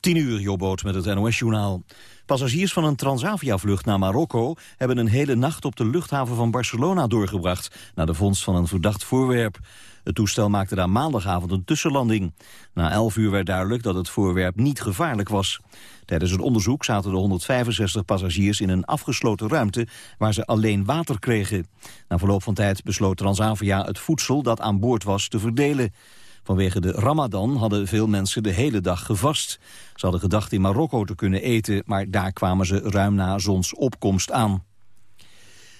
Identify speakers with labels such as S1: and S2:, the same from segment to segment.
S1: 10 uur, Jobboot met het NOS-journaal. Passagiers van een Transavia-vlucht naar Marokko... hebben een hele nacht op de luchthaven van Barcelona doorgebracht... na de vondst van een verdacht voorwerp. Het toestel maakte daar maandagavond een tussenlanding. Na 11 uur werd duidelijk dat het voorwerp niet gevaarlijk was. Tijdens het onderzoek zaten de 165 passagiers in een afgesloten ruimte... waar ze alleen water kregen. Na verloop van tijd besloot Transavia het voedsel dat aan boord was te verdelen. Vanwege de ramadan hadden veel mensen de hele dag gevast. Ze hadden gedacht in Marokko te kunnen eten, maar daar kwamen ze ruim na zonsopkomst aan.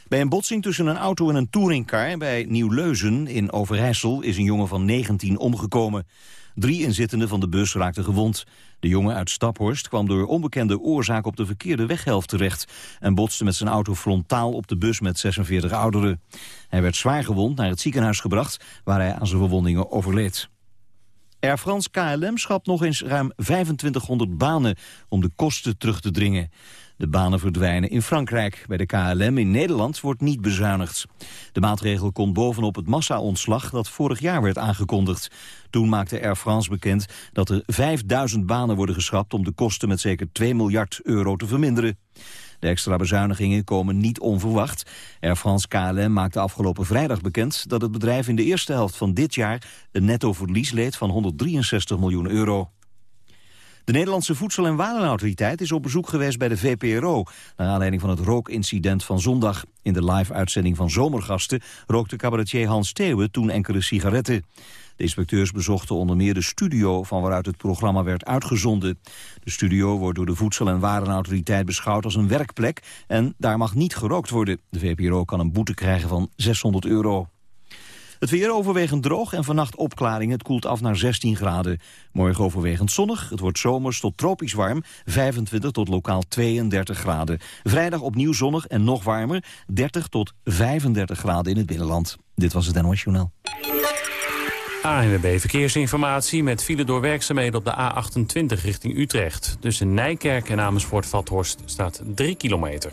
S1: Bij een botsing tussen een auto en een touringcar bij Nieuw-Leuzen in Overijssel is een jongen van 19 omgekomen. Drie inzittenden van de bus raakten gewond. De jongen uit Staphorst kwam door onbekende oorzaak op de verkeerde weghelft terecht... en botste met zijn auto frontaal op de bus met 46 ouderen. Hij werd zwaar gewond naar het ziekenhuis gebracht... waar hij aan zijn verwondingen overleed. Air France KLM schapt nog eens ruim 2500 banen om de kosten terug te dringen. De banen verdwijnen in Frankrijk. Bij de KLM in Nederland wordt niet bezuinigd. De maatregel komt bovenop het massa-ontslag dat vorig jaar werd aangekondigd. Toen maakte Air France bekend dat er 5000 banen worden geschrapt... om de kosten met zeker 2 miljard euro te verminderen. De extra bezuinigingen komen niet onverwacht. Air France KLM maakte afgelopen vrijdag bekend dat het bedrijf in de eerste helft van dit jaar een netto verlies leed van 163 miljoen euro. De Nederlandse Voedsel- en Warenautoriteit is op bezoek geweest bij de VPRO... naar aanleiding van het rookincident van zondag. In de live-uitzending van Zomergasten rookte cabaretier Hans Theeuwen toen enkele sigaretten. De inspecteurs bezochten onder meer de studio van waaruit het programma werd uitgezonden. De studio wordt door de Voedsel- en Warenautoriteit beschouwd als een werkplek en daar mag niet gerookt worden. De VPRO kan een boete krijgen van 600 euro. Het weer overwegend droog en vannacht opklaring. Het koelt af naar 16 graden. Morgen overwegend zonnig. Het wordt zomers tot tropisch warm. 25 tot lokaal 32 graden. Vrijdag opnieuw zonnig en nog warmer. 30 tot 35 graden in het binnenland. Dit was het NOS Journaal.
S2: ANWB Verkeersinformatie met file door werkzaamheden op de A28 richting Utrecht. Tussen Nijkerk en Amersfoort-Vathorst staat 3 kilometer.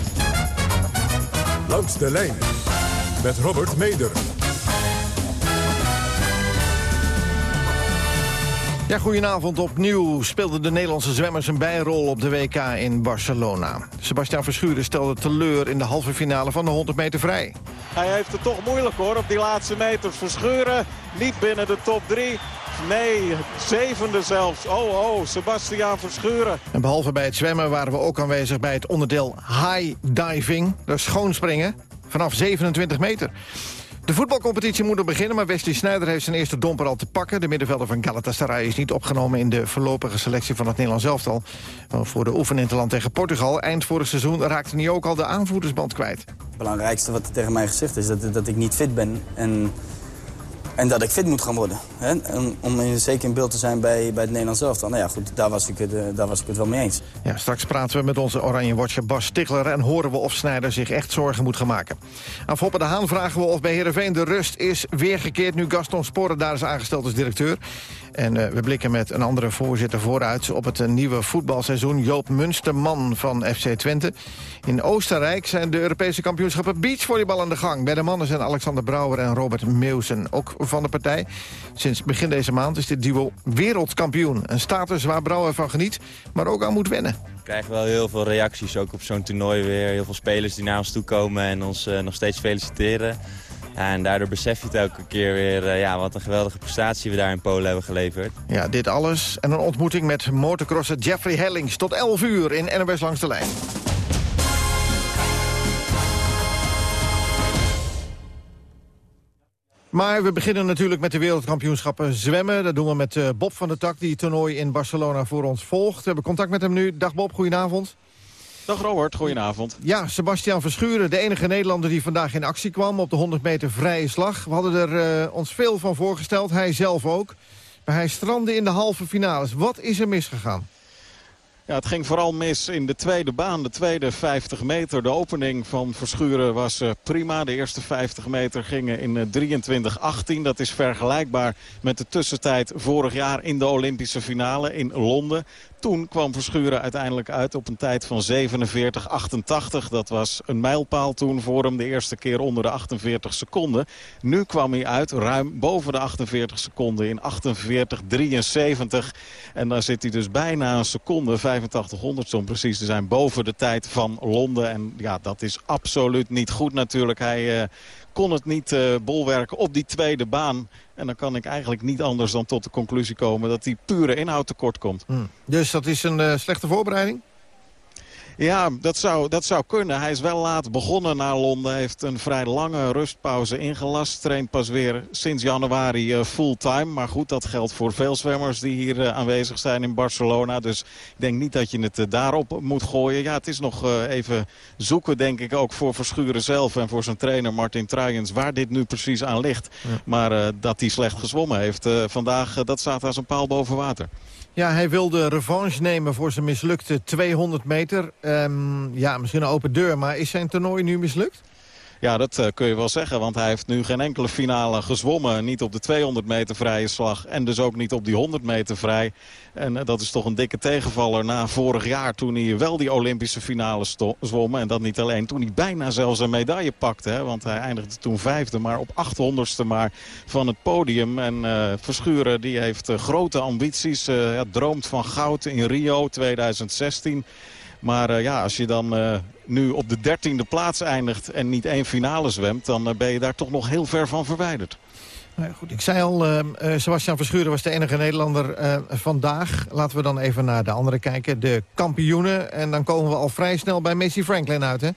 S3: Langs de lijn met Robert Meder.
S4: Ja, goedenavond. Opnieuw speelden de Nederlandse zwemmers een bijrol op de WK in Barcelona. Sebastian Verschuren stelde teleur in de halve finale van de 100 meter vrij.
S5: Hij heeft het toch moeilijk hoor op die laatste meters. Verschuren niet binnen de top 3. Nee, zevende zelfs. Oh, oh, Sebastian Verschuren.
S4: En behalve bij het zwemmen waren we ook aanwezig bij het onderdeel high diving. Dat is schoonspringen vanaf 27 meter. De voetbalcompetitie moet nog beginnen, maar Wesley Sneijder heeft zijn eerste domper al te pakken. De middenvelder van Galatasaray is niet opgenomen in de voorlopige selectie van het Nederlands elftal. Voor de oefeninterland tegen Portugal eind vorig seizoen raakte hij ook al de aanvoerdersband kwijt.
S6: Het belangrijkste wat er tegen mij gezegd is dat, dat ik niet fit ben. En en dat ik fit moet gaan worden. Hè? om in, zeker in beeld te zijn bij, bij het Nederlands elftal. Nou ja, goed, daar was, ik het, uh, daar was ik het wel mee eens.
S4: Ja, straks praten we met onze Oranje Watcher Bas Stigler... en horen we of Snijder zich echt zorgen moet gaan maken. Aan Foppe de Haan vragen we of bij Heerenveen de rust is weergekeerd... nu Gaston Sporen daar is aangesteld als directeur. En uh, we blikken met een andere voorzitter vooruit op het uh, nieuwe voetbalseizoen. Joop Munsterman van FC Twente. In Oostenrijk zijn de Europese kampioenschappen beachvolleybal aan de gang. Bij de mannen zijn Alexander Brouwer en Robert Meeuwsen ook van de partij. Sinds begin deze maand is dit duo wereldkampioen. Een status waar Brouwer van geniet, maar ook aan moet wennen.
S7: We krijgen wel heel veel reacties, ook op zo'n toernooi weer. Heel veel spelers die naar ons toe komen en ons uh, nog steeds feliciteren. En daardoor besef je het elke keer weer eh, ja, wat een geweldige prestatie we daar in Polen hebben geleverd.
S4: Ja, dit alles en een ontmoeting met motocrosser Jeffrey Hellings tot 11 uur in NWS Langs de Lijn. Maar we beginnen natuurlijk met de wereldkampioenschappen zwemmen. Dat doen we met eh, Bob van der Tak, die toernooi in Barcelona voor ons volgt. We hebben contact met hem nu. Dag Bob, goedenavond.
S5: Dag Robert, goedenavond.
S4: Ja, Sebastian Verschuren, de enige Nederlander die vandaag in actie kwam... op de 100 meter vrije slag. We hadden er uh, ons veel van voorgesteld, hij zelf ook. Maar hij strandde in de halve finales. Wat is er misgegaan?
S5: Het ging vooral mis in de tweede baan, de tweede 50 meter. De opening van Verschuren was uh, prima. De eerste 50 meter gingen in uh, 23-18. Dat is vergelijkbaar met de tussentijd vorig jaar in de Olympische finale in Londen. Toen kwam Verschuren uiteindelijk uit op een tijd van 47-88. Dat was een mijlpaal toen voor hem de eerste keer onder de 48 seconden. Nu kwam hij uit ruim boven de 48 seconden in 48-73. En dan zit hij dus bijna een seconde, 8500 om precies te zijn, boven de tijd van Londen. En ja, dat is absoluut niet goed natuurlijk. Hij... Uh, kon het niet uh, bolwerken op die tweede baan. En dan kan ik eigenlijk niet anders dan tot de conclusie komen... dat die pure inhoud tekort komt.
S4: Hmm. Dus dat is een uh, slechte voorbereiding?
S5: Ja, dat zou, dat zou kunnen. Hij is wel laat begonnen naar Londen. Heeft een vrij lange rustpauze ingelast. Traint pas weer sinds januari uh, fulltime. Maar goed, dat geldt voor veel zwemmers die hier uh, aanwezig zijn in Barcelona. Dus ik denk niet dat je het uh, daarop moet gooien. Ja, het is nog even zoeken, denk ik, ook voor Verschuren zelf... en voor zijn trainer Martin Truijens, waar dit nu precies aan ligt. Ja. Maar dat hij slecht gezwommen heeft vandaag, dat staat als een paal boven water.
S4: Ja, hij wilde revanche nemen voor zijn mislukte 200 meter. Um, ja, misschien een open deur, maar is zijn toernooi nu mislukt?
S5: Ja, dat uh, kun je wel zeggen. Want hij heeft nu geen enkele finale gezwommen. Niet op de 200 meter vrije slag. En dus ook niet op die 100 meter vrij. En uh, dat is toch een dikke tegenvaller na vorig jaar. Toen hij wel die Olympische finale zwom. En dat niet alleen. Toen hij bijna zelfs een medaille pakte. Hè, want hij eindigde toen vijfde. Maar op 800ste maar van het podium. En uh, Verschuren die heeft grote ambities. Ja, droomt van goud in Rio 2016. Maar uh, ja, als je dan uh, nu op de dertiende plaats eindigt en niet één finale zwemt... dan uh, ben je daar toch nog heel ver van verwijderd.
S4: Nou goed, ik zei al, Sebastian Verschuren was de enige Nederlander vandaag. Laten we dan even naar de andere kijken, de kampioenen. En dan komen we al vrij snel bij Messi Franklin uit, hè?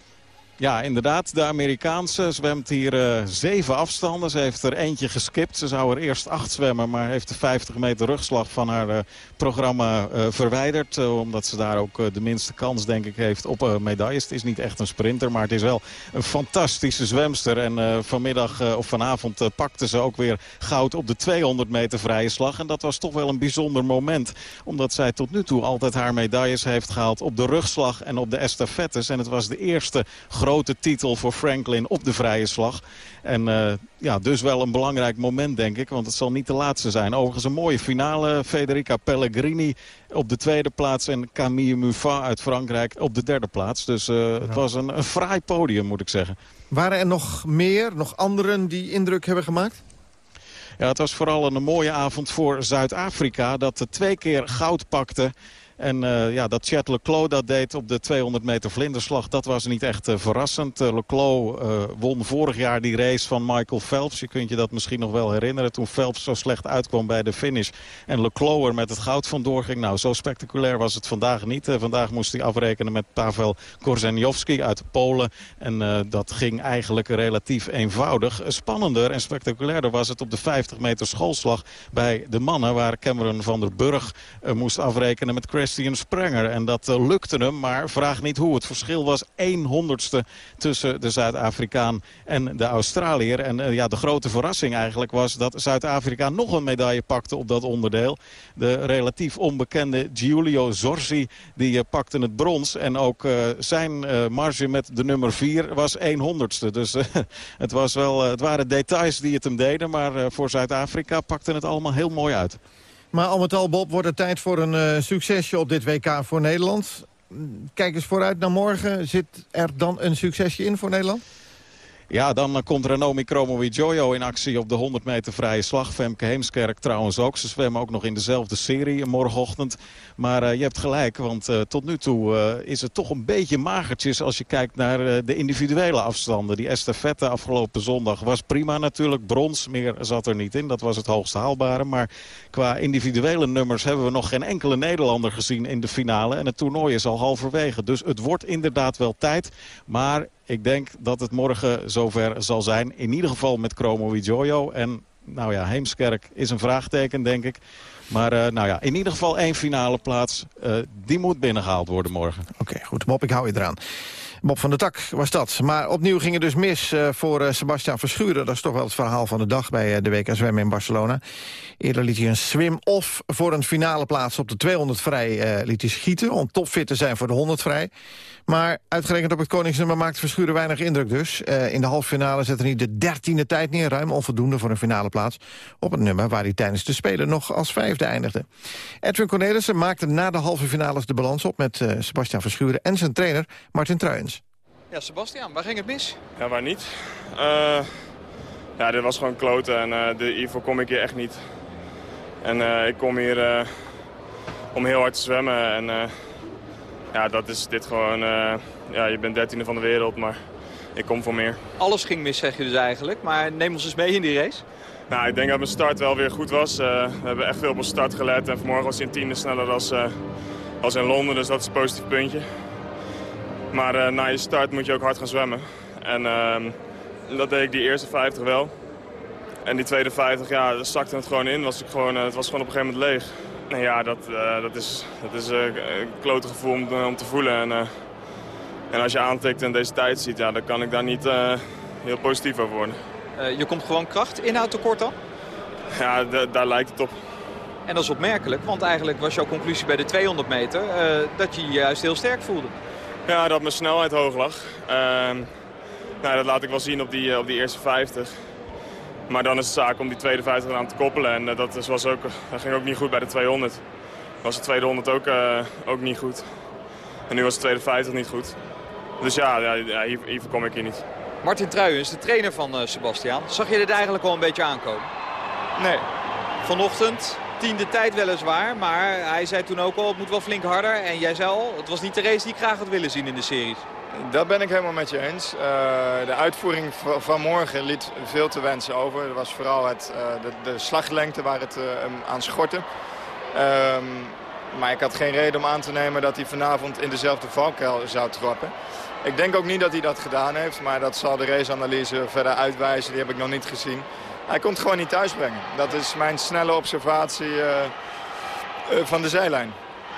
S5: Ja, inderdaad. De Amerikaanse zwemt hier uh, zeven afstanden. Ze heeft er eentje geskipt. Ze zou er eerst acht zwemmen, maar heeft de 50 meter rugslag van haar uh, programma uh, verwijderd. omdat ze daar ook de minste kans, denk ik, heeft op medailles. Het is niet echt een sprinter, maar het is wel een fantastische zwemster. En vanmiddag of vanavond pakte ze ook weer goud op de 200 meter vrije slag. En dat was toch wel een bijzonder moment. Omdat zij tot nu toe altijd haar medailles heeft gehaald op de rugslag en op de estafettes. En het was de eerste grote titel voor Franklin op de vrije slag. En uh, ja, dus wel een belangrijk moment, denk ik. Want het zal niet de laatste zijn. Overigens een mooie finale. Federica Pellegrini op de tweede plaats. En Camille Muffat uit Frankrijk op de derde plaats. Dus uh, ja. het was een, een fraai podium, moet ik zeggen.
S4: Waren er nog meer, nog anderen die indruk hebben gemaakt?
S5: Ja, het was vooral een mooie avond voor Zuid-Afrika. Dat twee keer goud pakte. En uh, ja, dat Chet Leclos dat deed op de 200 meter vlinderslag, dat was niet echt uh, verrassend. Uh, Leclos won vorig jaar die race van Michael Phelps. Je kunt je dat misschien nog wel herinneren. Toen Phelps zo slecht uitkwam bij de finish. En Leclos er met het goud vandoor ging. Nou, zo spectaculair was het vandaag niet. vandaag moest hij afrekenen met Pavel Korzeniowski uit Polen. En dat ging eigenlijk relatief eenvoudig. Spannender en spectaculairder was het op de 50 meter schoolslag bij de mannen. Waar Cameron van der Burg moest afrekenen met Chris Christian Sprenger. En dat uh, lukte hem, maar vraag niet hoe. Het verschil was 1 honderdste tussen de Zuid-Afrikaan en de Australiër. En uh, ja, de grote verrassing eigenlijk was dat Zuid-Afrika nog een medaille pakte op dat onderdeel. De relatief onbekende Giulio Zorzi, die uh, pakte het brons. En ook zijn marge met de nummer 4 was 1 honderdste. Dus het, was wel, het waren details die het hem deden. Maar voor Zuid-Afrika pakte het allemaal heel mooi uit.
S4: Maar al met al, Bob, wordt het tijd voor een uh, succesje op dit WK voor Nederland. Kijk eens vooruit naar morgen. Zit er dan een succesje in voor Nederland?
S5: Ja, dan komt Renomi Jojo in actie op de 100 meter vrije slag. Femke Heemskerk trouwens ook. Ze zwemmen ook nog in dezelfde serie morgenochtend. Maar uh, je hebt gelijk, want uh, tot nu toe is het toch een beetje magertjes... als je kijkt naar de individuele afstanden. Die estafette afgelopen zondag was prima natuurlijk. Brons, meer zat er niet in. Dat was het hoogst haalbare. Maar qua individuele nummers hebben we nog geen enkele Nederlander gezien in de finale. En het toernooi is al halverwege. Dus het wordt inderdaad wel tijd. Maar ik denk dat het morgen zover zal zijn. In ieder geval met Chromo Jojo. En nou ja, Heemskerk is een vraagteken, denk ik. Maar uh, nou ja, in ieder geval één finale plaats. Uh, die moet binnengehaald worden morgen.
S4: Oké, goed. Bob, ik hou je eraan. Bob van der Tak was dat. Maar opnieuw ging het dus mis uh, voor Sebastian Verschuren. Dat is toch wel het verhaal van de dag bij de WK Zwemmen in Barcelona. Eerder liet hij een swim-off voor een finale plaats op de 200 vrij liet hij schieten... om topfit te zijn voor de 100 vrij. Maar uitgerekend op het koningsnummer maakt Verschuren weinig indruk dus. in de halve finale zette hij de dertiende tijd neer, ruim onvoldoende voor een finale plaats... op het nummer waar hij tijdens de Spelen nog als vijfde eindigde. Edwin Cornelissen maakte na de halve finales de balans op... met Sebastian Verschuren en zijn trainer Martin Truijens.
S8: Ja, Sebastian, waar ging het mis?
S9: Ja, waar niet? Uh, ja, dit was gewoon kloten en uh, de, hiervoor kom ik hier echt niet. En uh, ik kom hier om heel hard te zwemmen en ja, dat is dit gewoon... ja, je bent dertiende van de wereld, maar ik kom voor meer.
S8: Alles ging mis, zeg je dus eigenlijk, maar neem ons eens mee in die race.
S9: Nou, ik denk dat mijn start wel weer goed was. we hebben echt veel op mijn start gelet en vanmorgen was hij een tiende sneller als, als in Londen, dus dat is een positief puntje. Maar uh, na je start moet je ook hard gaan zwemmen. En uh, dat deed ik die eerste 50 wel. En die tweede 50, ja, zakte het gewoon in. Was ik gewoon, het was gewoon op een gegeven moment leeg. En ja, dat, uh, dat is, dat is een klote gevoel om, om, te voelen. En, en als je aantikt en deze tijd ziet, ja, dan kan ik daar niet heel positief over worden.
S8: je komt gewoon kracht, inhoud tekort dan?
S9: Ja, daar lijkt het op.
S8: En dat is opmerkelijk, want eigenlijk was jouw conclusie bij de 200 meter dat je je juist heel sterk voelde.
S9: Ja, dat mijn snelheid hoog lag. Uh, nou, dat laat ik wel zien op die, eh, op die eerste 50. Maar dan is het zaak om die tweede 50 aan te koppelen. En uh, dat, was ook, dat ging ook niet goed bij de 200. Was de tweede 100 ook, uh, ook niet goed. En nu was de tweede 50 niet goed. Dus ja, ja hier, hier kom ik hier niet.
S8: Martin Truijens, de trainer van uh, Sebastian. Zag je dit eigenlijk al een beetje aankomen?
S9: Nee.
S8: Vanochtend tiende tijd weliswaar. Maar hij zei toen ook al, het moet wel flink harder. En jij zei al, het was niet de race die ik graag had willen zien in de series.
S10: Dat ben ik helemaal met je eens. Uh, de uitvoering van morgen liet veel te wensen over. Er was vooral het, uh, de, de, slaglengte waar het uh, aan schortte. Um, maar ik had geen reden om aan te nemen dat hij vanavond in dezelfde valkuil zou trappen. Ik denk ook niet dat hij dat gedaan heeft, maar dat zal de raceanalyse verder uitwijzen. Die heb ik nog niet gezien. Hij komt gewoon niet thuisbrengen. Dat is mijn snelle observatie van de zijlijn.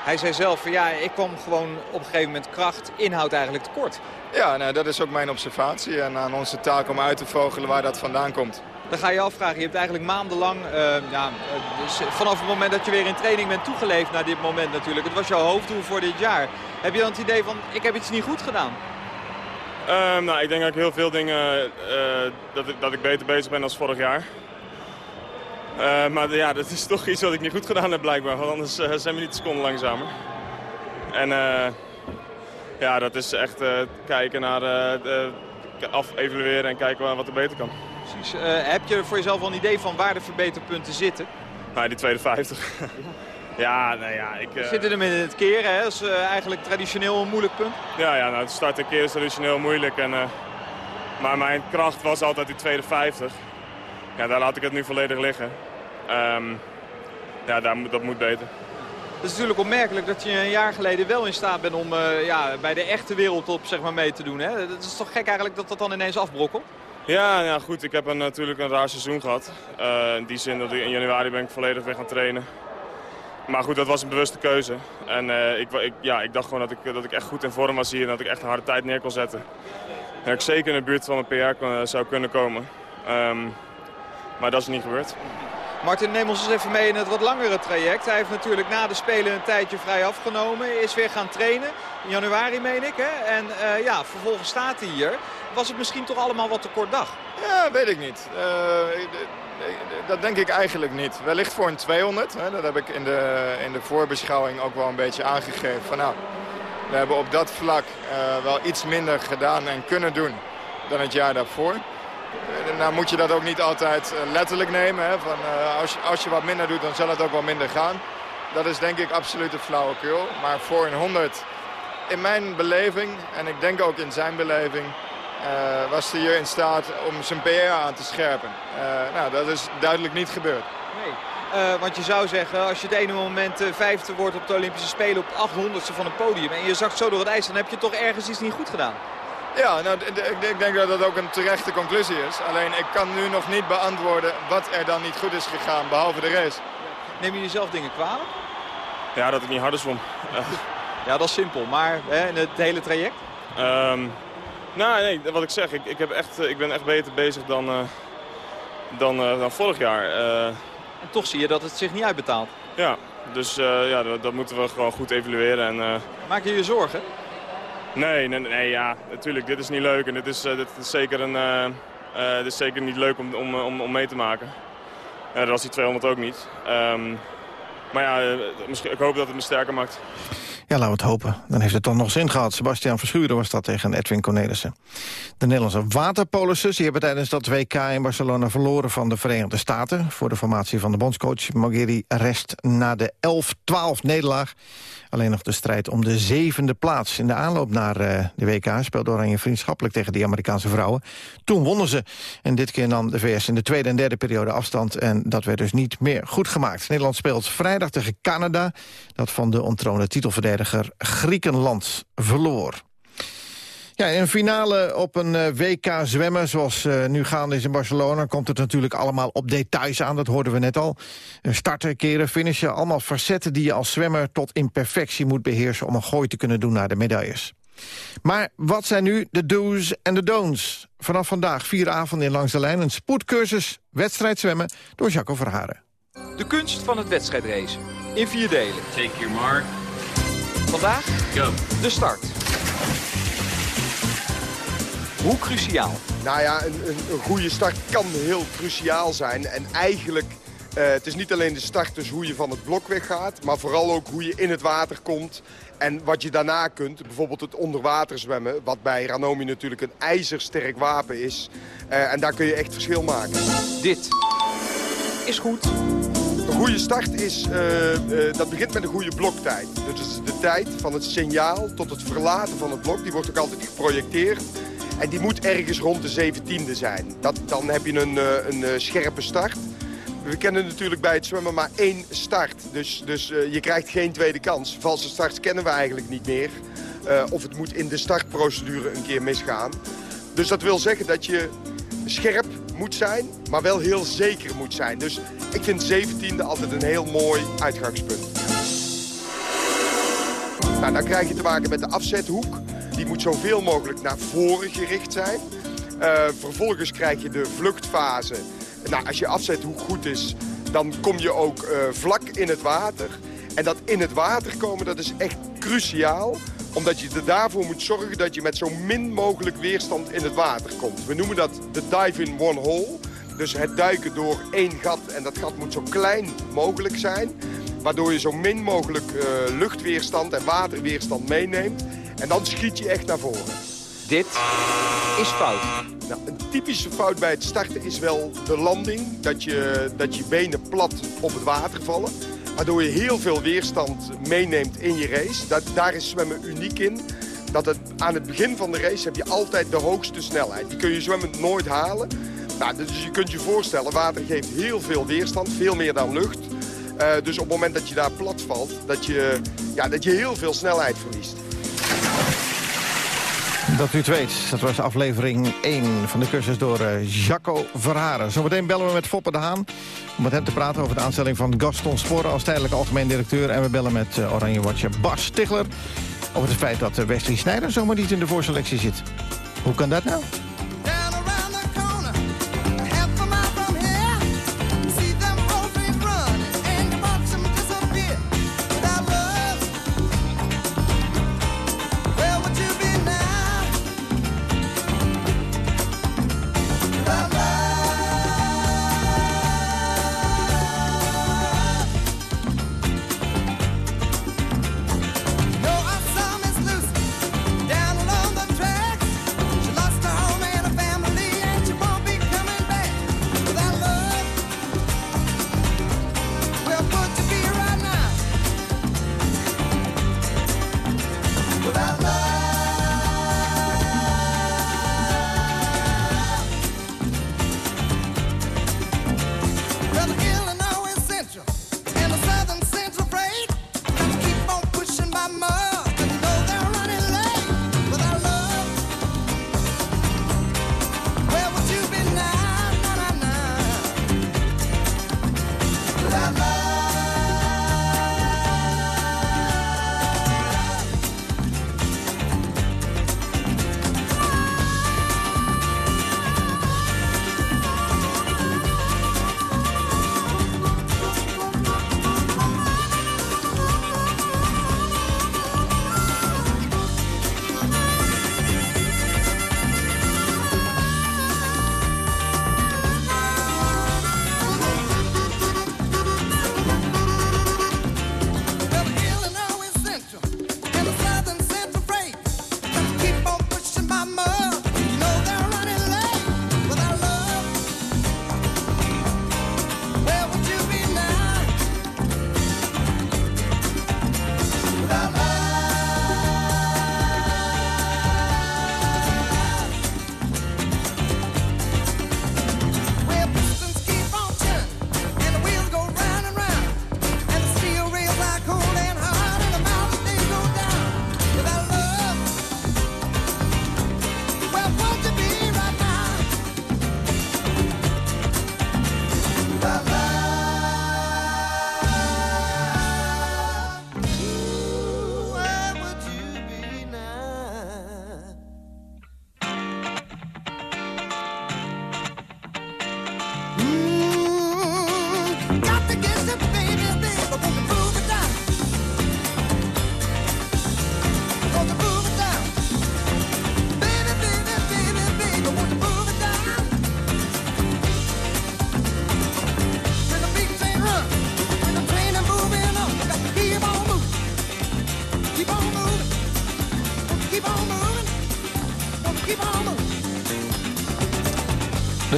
S8: Hij zei zelf, van, ja, ik kwam gewoon op een gegeven moment kracht, inhoud eigenlijk tekort.
S10: Ja, nou, dat is ook mijn observatie. En aan onze taak om uit te vogelen waar dat vandaan komt.
S8: Dan ga je afvragen, je hebt eigenlijk maandenlang, uh, ja, dus vanaf het moment dat je weer in training bent toegeleefd naar dit moment natuurlijk. Het was jouw hoofddoel voor dit jaar. Heb je dan het idee van, ik heb iets niet goed gedaan?
S9: Um, nou, ik denk dat ik heel veel dingen, uh, dat, ik, dat ik beter bezig ben dan vorig jaar. Uh, maar ja, dat is toch iets wat ik niet goed gedaan heb blijkbaar, want anders uh, zijn we niet een seconde langzamer. En ja, dat is echt kijken naar, af evalueren en kijken wat er beter kan.
S8: Precies. heb je voor jezelf al een idee van waar de verbeterpunten zitten?
S9: Nou, die tweede 50. Ja, nou ja, ik...
S8: Zitten hem in het keren, hè? Dat is eigenlijk traditioneel een moeilijk punt.
S9: Ja, ja nou, het start en keren is traditioneel moeilijk. En, maar mijn kracht was altijd die tweede 50. Ja, daar laat ik het nu volledig liggen. Um, ja, daar moet, dat moet beter.
S8: Het is natuurlijk opmerkelijk dat je een jaar geleden wel in staat bent om ja, bij de echte wereldtop zeg maar, mee te doen. Hè? Het is toch gek eigenlijk dat dat dan ineens afbrokkelt?
S9: Ja, ja goed. Ik heb een, natuurlijk een raar seizoen gehad. in die zin dat ik in januari ben ik volledig weer gaan trainen. Maar goed, dat was een bewuste keuze. En uh, ik, ik, ja, ik dacht gewoon dat ik, dat ik echt goed in vorm was hier en dat ik echt een harde tijd neer kon zetten. En dat ik zeker in de buurt van mijn PR kon, zou kunnen komen. Um, maar dat is niet gebeurd.
S8: Martin, neem ons eens even mee in het wat langere traject. Hij heeft natuurlijk na de Spelen een tijdje vrij afgenomen. Is weer gaan trainen. In januari meen ik. Hè? En uh, ja, vervolgens staat hij hier. Was het misschien toch allemaal wat te kort dag?
S10: Ja, weet ik niet. dat denk ik eigenlijk niet. Wellicht voor een 200. Hè, dat heb ik in de, in de voorbeschouwing ook wel een beetje aangegeven. Van, nou, we hebben op dat vlak uh, wel iets minder gedaan en kunnen doen dan het jaar daarvoor. Uh, nou moet je dat ook niet altijd letterlijk nemen. Hè, van, uh, als, je, als je wat minder doet, dan zal het ook wel minder gaan. Dat is denk ik absoluut een flauwekul. Maar voor een 100, in mijn beleving, en ik denk ook in zijn beleving... Was hij hier in staat om zijn PR aan te scherpen. Nou, dat is duidelijk niet gebeurd.
S8: Nee. Want je zou zeggen, als je het ene moment vijfde wordt op de Olympische Spelen op 800ste van het podium... en je zakt zo door het ijs, dan heb je toch ergens iets niet goed gedaan.
S10: Ja, nou, ik denk dat dat ook een terechte conclusie is. Alleen ik kan nu nog niet beantwoorden wat er dan niet goed is gegaan, behalve de race.
S11: Neem je jezelf dingen kwalijk?
S9: Ja, dat ik niet harder zwom.
S11: ja, dat is simpel. Maar hè, in het hele traject?
S9: Um, nou, nee, wat ik zeg, ik, ik, heb echt, ik ben echt beter bezig dan, uh, dan, uh, dan vorig jaar. Uh,
S11: en toch zie je dat het zich niet uitbetaalt?
S9: Ja, dus ja, dat, dat, moeten we gewoon goed evalueren. En,
S11: Maak je je zorgen?
S9: Nee, nee, nee, ja, natuurlijk. Dit is niet leuk en dit is, dit is, zeker, een, dit is zeker niet leuk om, om, om, om mee te maken. dat was die 200 ook niet. Um, maar ja, misschien, ik hoop dat het me sterker maakt.
S4: Ja, laten we het hopen. Dan heeft het toch nog zin gehad. Sebastian Verschuren was dat tegen Edwin Cornelissen. De Nederlandse waterpolissers die hebben tijdens dat WK in Barcelona verloren van de Verenigde Staten. Voor de formatie van de bondscoach Mogeri rest na de 11-12 nederlaag. Alleen nog de strijd om de zevende plaats. In de aanloop naar uh, de WK speelde Oranje vriendschappelijk tegen die Amerikaanse vrouwen. Toen wonnen ze. En dit keer nam de VS in de tweede en derde periode afstand. En dat werd dus niet meer goed gemaakt. Nederland speelt vrijdag tegen Canada. Dat van de ontroonde titelverdediger Griekenland verloor. Ja, in een finale op een uh, WK zwemmen, zoals uh, nu gaande is in Barcelona... komt het natuurlijk allemaal op details aan, dat hoorden we net al. Starten, keren, finishen, allemaal facetten die je als zwemmer... tot in perfectie moet beheersen om een gooi te kunnen doen naar de medailles. Maar wat zijn nu de do's en de don'ts? Vanaf vandaag vier avonden in Langs de Lijn... een spoedcursus wedstrijd zwemmen door Jacco Verharen.
S11: De kunst van het wedstrijdracen. In vier delen.
S12: Take your mark.
S11: Vandaag
S12: Go.
S11: de start. Hoe cruciaal?
S13: Nou ja, een, een, een goede start kan heel cruciaal zijn. En eigenlijk, uh, het is niet alleen de start dus hoe je van het blok weggaat... maar vooral ook hoe je in het water komt en wat je daarna kunt. Bijvoorbeeld het onderwater zwemmen, wat bij Ranomi natuurlijk een ijzersterk wapen is. Uh, en daar kun je echt verschil maken.
S11: Dit is goed.
S13: Goede start is, uh, uh, dat begint met een goede bloktijd. Dus de tijd van het signaal tot het verlaten van het blok, die wordt ook altijd geprojecteerd. En die moet ergens rond de 17e zijn. Dat, dan heb je een, een, een scherpe start. We kennen natuurlijk bij het zwemmen maar één start. Dus, dus je krijgt geen tweede kans. Valse starts kennen we eigenlijk niet meer. Of het moet in de startprocedure een keer misgaan. Dus dat wil zeggen dat je scherp moet zijn, maar wel heel zeker moet zijn. Dus ik vind 17e altijd een heel mooi uitgangspunt. Nou, dan krijg je te maken met de afzethoek. Die moet zoveel mogelijk naar voren gericht zijn. Uh, vervolgens krijg je de vluchtfase. Nou, als je afzethoek goed is, dan kom je ook uh, vlak in het water. En dat in het water komen, dat is echt cruciaal. Omdat je er daarvoor moet zorgen dat je met zo min mogelijk weerstand in het water komt. We noemen dat de dive in one hole. Dus het duiken door één gat. En dat gat moet zo klein mogelijk zijn. Waardoor je zo min mogelijk uh, luchtweerstand en waterweerstand meeneemt. En dan schiet je echt naar voren.
S11: Dit is fout.
S13: Nou, een typische fout bij het starten is wel de landing. Dat je, dat je benen plat op het water vallen. Waardoor je heel veel weerstand meeneemt in je race. Dat, daar is zwemmen uniek in. Dat het, aan het begin van de race heb je altijd de hoogste snelheid. Die kun je zwemmen nooit halen. Nou, dus je kunt je voorstellen, water geeft heel veel weerstand. Veel meer dan lucht. Uh, dus op het moment dat je daar plat valt, dat je, ja, dat je heel veel snelheid verliest.
S4: Dat u het weet, dat was aflevering 1 van de cursus door uh, Jacco Verharen. Zometeen bellen we met Foppe de Haan om met hem te praten over de aanstelling van Gaston Sporen als tijdelijk algemeen directeur. En we bellen met uh, Oranje Watcher Bas Stigler over het feit dat uh, Wesley Snijder zomaar niet in de voorselectie zit. Hoe kan dat nou?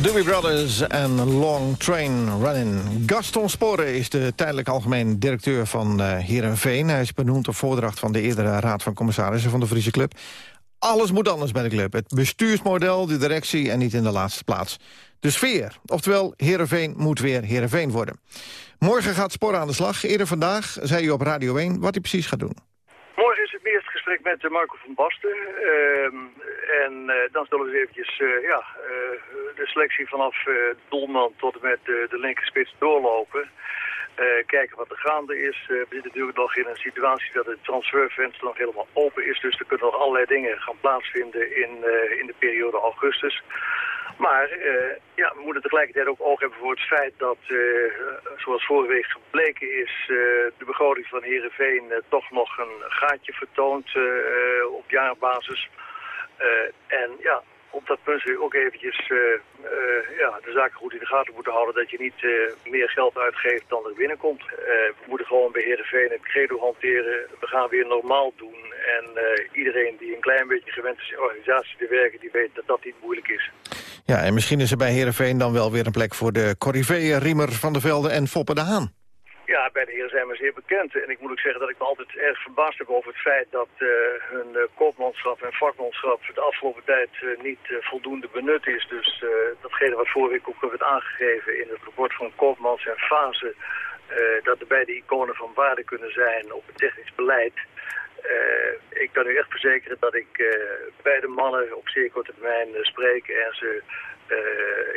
S4: Doobie Brothers en Long Train Running. Gaston Sporen is de tijdelijk algemeen directeur van uh, Heerenveen. Hij is benoemd op voordracht van de eerdere Raad van Commissarissen van de Friese Club. Alles moet anders bij de club. Het bestuursmodel, de directie en niet in de laatste plaats. De sfeer, oftewel Heerenveen moet weer Heerenveen worden. Morgen gaat Sporen aan de slag. Eerder vandaag zei u op Radio 1 wat hij precies gaat doen.
S12: Morgen is het eerste gesprek met uh, Marco van Basten. Uh, en uh, dan zullen we eens eventjes ja, de selectie vanaf doelman tot en met de linkerspits doorlopen. kijken wat er gaande is. we zitten natuurlijk nog in een situatie dat het transfervenster nog helemaal open is. Dus er kunnen nog allerlei dingen gaan plaatsvinden in, in de periode augustus. Maar uh, ja, we moeten tegelijkertijd ook oog hebben voor het feit dat, uh, zoals vorige week gebleken is, uh, de begroting van Heerenveen toch nog een gaatje vertoont op jaarbasis. en ja, op dat punt zul je ook eventjes ja, de zaken goed in de gaten moeten houden. Dat je niet meer geld uitgeeft dan er binnenkomt. we moeten gewoon bij Heerenveen het credo hanteren. We gaan weer normaal doen. En iedereen die een klein beetje gewend is in organisatie te werken, die weet dat dat niet moeilijk is.
S4: Ja, en misschien is er bij Heerenveen dan wel weer een plek voor de corriveeën Riemer van der Velde en Foppe de Haan.
S12: Ja, bij de heren zijn we zeer bekend. En ik moet ook zeggen dat ik me altijd erg verbaasd heb over het feit dat uh, hun uh, koopmanschap en vakmanschap de afgelopen tijd uh, niet voldoende benut is. Dus datgene wat vorige week ook werd aangegeven in het rapport van Koopmans en Fase, dat er beide iconen van waarde kunnen zijn op het technisch beleid. Uh, ik kan u echt verzekeren dat ik uh, beide mannen op zeer korte termijn uh, spreek en ze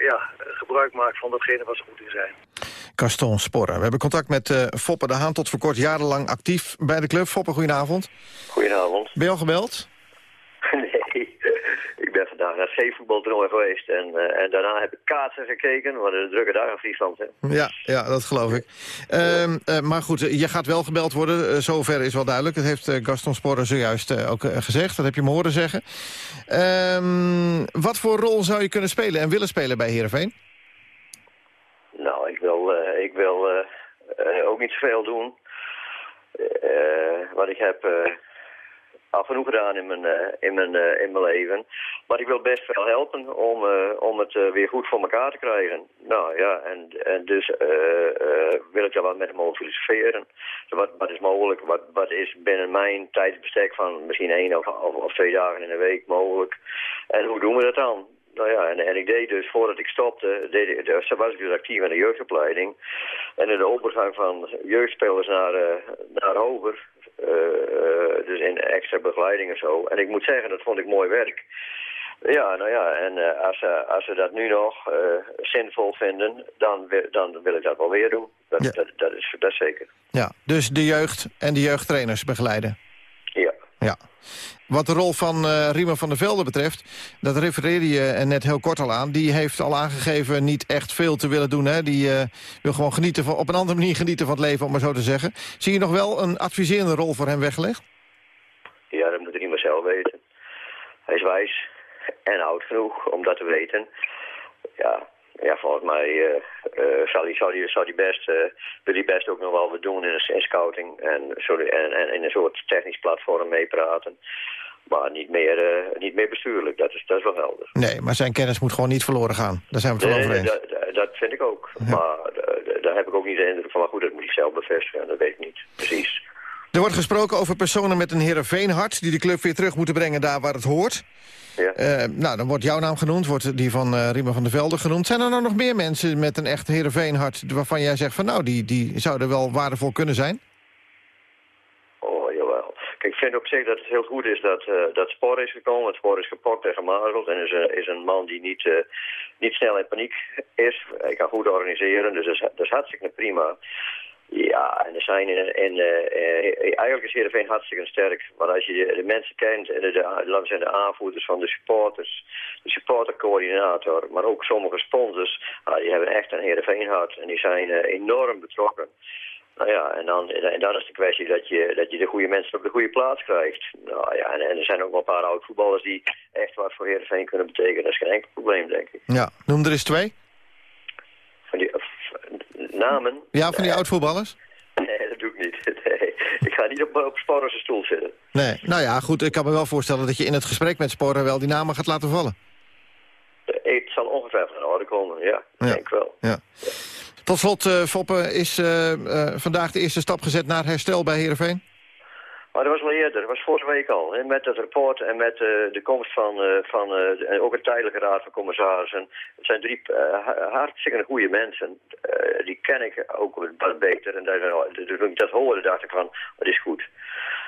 S12: ja, gebruik maak van datgene wat ze goed in zijn.
S4: Gaston Sporren. We hebben contact met Foppe de Haan, tot voor kort jarenlang actief bij de club. Foppe, goedenavond.
S14: Goedenavond.
S4: Ben je al gebeld?
S14: Nee, ik ben vandaag naar het zeevoetbaltoernooi geweest en, uh, en daarna heb ik kaatsen gekeken, wat een drukke dag in Friesland. Hè.
S4: Ja, ja, dat geloof ik. Uh, uh, maar goed, je gaat wel gebeld worden, zover is wel duidelijk. Dat heeft Gaston Sporren zojuist ook gezegd, dat heb je me horen zeggen. Ehm, wat voor rol zou je kunnen spelen en willen spelen bij Heerenveen?
S14: Nou, ik wil, ik wil ook niet zoveel doen. wat ik heb al genoeg gedaan in mijn, uh, in, mijn, uh, in mijn leven. Maar ik wil best wel helpen om, uh, om het weer goed voor elkaar te krijgen. Nou ja, en, en dus wil ik daar wat met hem over filosoferen. Wat, wat is mogelijk? Wat, wat is binnen mijn tijdsbestek van misschien één of, of, twee dagen in een week mogelijk? En hoe doen we dat dan? Nou ja, en, en ik deed dus, voordat ik stopte, deed, was ik dus actief in de jeugdopleiding. En in de overgang van jeugdspelers naar, uh, naar hoger, dus in extra begeleiding en zo. En ik moet zeggen, dat vond ik mooi werk. Ja, nou ja, en uh, als, ze, als ze dat nu nog uh, zinvol vinden, dan, dan wil ik dat wel weer doen. Dat, ja. dat, dat, is, dat is zeker.
S4: Ja, dus de jeugd en de jeugdtrainers begeleiden.
S14: Ja.
S4: Ja. Wat de rol van uh, van der Velde betreft, dat refereerde je net heel kort al aan. Die heeft al aangegeven niet echt veel te willen doen. Hè? Die uh, wil gewoon genieten van, op een andere manier genieten van het leven, om maar zo te zeggen. Zie je nog wel een adviserende rol voor hem weggelegd?
S14: Ja, dat moet Riemer zelf weten. Hij is wijs en oud genoeg om dat te weten. Ja, ja, volgens mij uh, zal, hij, zal, hij, zal hij best, uh, wil hij best ook nog wel wat doen in, in scouting en, sorry, en, en in een soort technisch platform meepraten. Maar niet meer, niet meer bestuurlijk, dat is, dat is wel helder.
S4: Nee, maar zijn kennis moet gewoon niet verloren gaan. Daar zijn we het wel over eens.
S14: Dat, dat vind ik ook. Ja. Maar daar heb ik ook niet de indruk van, maar goed, dat moet ik zelf bevestigen. Dat weet ik niet, precies.
S4: Er wordt gesproken over personen met een Heerenveenhart... die de club weer terug moeten brengen daar waar het hoort.
S14: Ja.
S4: Uh, nou, dan wordt jouw naam genoemd, wordt die van uh, Riemer van der Velde genoemd. Zijn er nou nog meer mensen met een echt Heerenveenhart... waarvan jij zegt van nou, die, die zouden wel waardevol kunnen zijn?
S14: Oh, jawel. Kijk, ik vind op zich dat het heel goed is dat, uh, dat Spor is gekomen. Het Spor is gepokt en gemazeld. En is, is een man die niet, niet snel in paniek is. Hij kan goed organiseren, dus dat is, dat is hartstikke prima. Ja, en er zijn in, in uh, eigenlijk is Heerenveen hartstikke sterk. Maar als je de, de mensen kent, en de, de, zijn de aanvoerders van de supporters, de supportercoördinator, maar ook sommige sponsors, uh, die hebben echt een Heerenveen hart en die zijn uh, enorm betrokken. Nou ja, en dan, en dan is de kwestie dat je, dat je de goede mensen op de goede plaats krijgt. Nou ja, en, en er zijn ook wel een paar oud voetballers die echt wat voor Heerenveen kunnen betekenen. Dat is geen enkel probleem, denk ik.
S4: Ja, noem er eens twee.
S14: Van die, namen.
S4: Ja, van die oud-voetballers?
S14: Nee, dat doe ik niet. Nee. Ik ga niet op, op stoel zitten.
S4: Nee, nou ja, goed. Ik kan me wel voorstellen dat je in het gesprek met Sporren wel die namen gaat laten vallen.
S14: het zal ongetwijfeld in orde komen, ja.
S4: Ja.
S14: denk wel.
S4: Ja. Tot slot, eh Foppe, is eh, eh, vandaag de eerste stap gezet naar herstel bij Heerenveen?
S14: Maar dat was al eerder, dat was vorige week al. Hè, met het rapport en met eh, de komst van, eh, van eh, ook een tijdelijke raad van commissarissen. Het zijn drie ha- hartstikke goede mensen. Die ken ik ook wat beter. En dat, toen ik dat hoorde, dacht ik van, het is goed.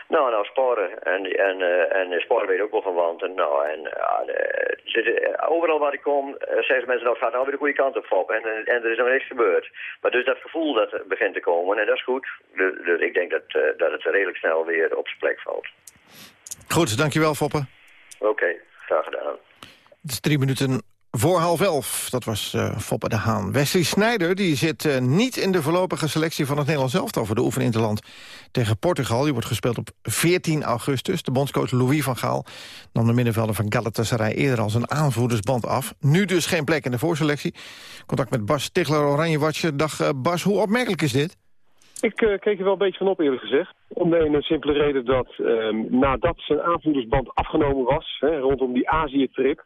S14: Nou, nou, Sporren. En, en, eh, en Sporren weet ook wel van wanten. Nou, en ja, de- ze- overal waar ik kom, eh, zeggen mensen, nou, gaat nou weer de goede kant op, Fop. En, en, en er is nog niks gebeurd. Maar dus dat gevoel dat begint te komen, en dat is goed. Dus, dus ik denk dat, eh, dat het redelijk snel weer op zijn plek valt.
S4: Goed, dankjewel Foppe.
S14: Oké, graag gedaan.
S4: Het is drie minuten voor half elf. Dat was eh Foppe de Haan. Wesley Sneijder die zit eh, niet in de voorlopige selectie van het Nederlands elftal... voor de oefeninterland tegen Portugal. Die wordt gespeeld op 14 augustus. De bondscoach Louis van Gaal nam de middenvelder van Galatasaray... eerder als een aanvoerdersband af. Nu dus geen plek in de voorselectie. Contact met Bas Stigler, Oranje Watje. Dag eh, Bas, hoe opmerkelijk is dit?
S15: Ik keek er wel een beetje van op eerlijk gezegd. Om de ene simpele reden dat ehm, nadat zijn aanvoerdersband afgenomen was... Hè, rondom die Azië-trip...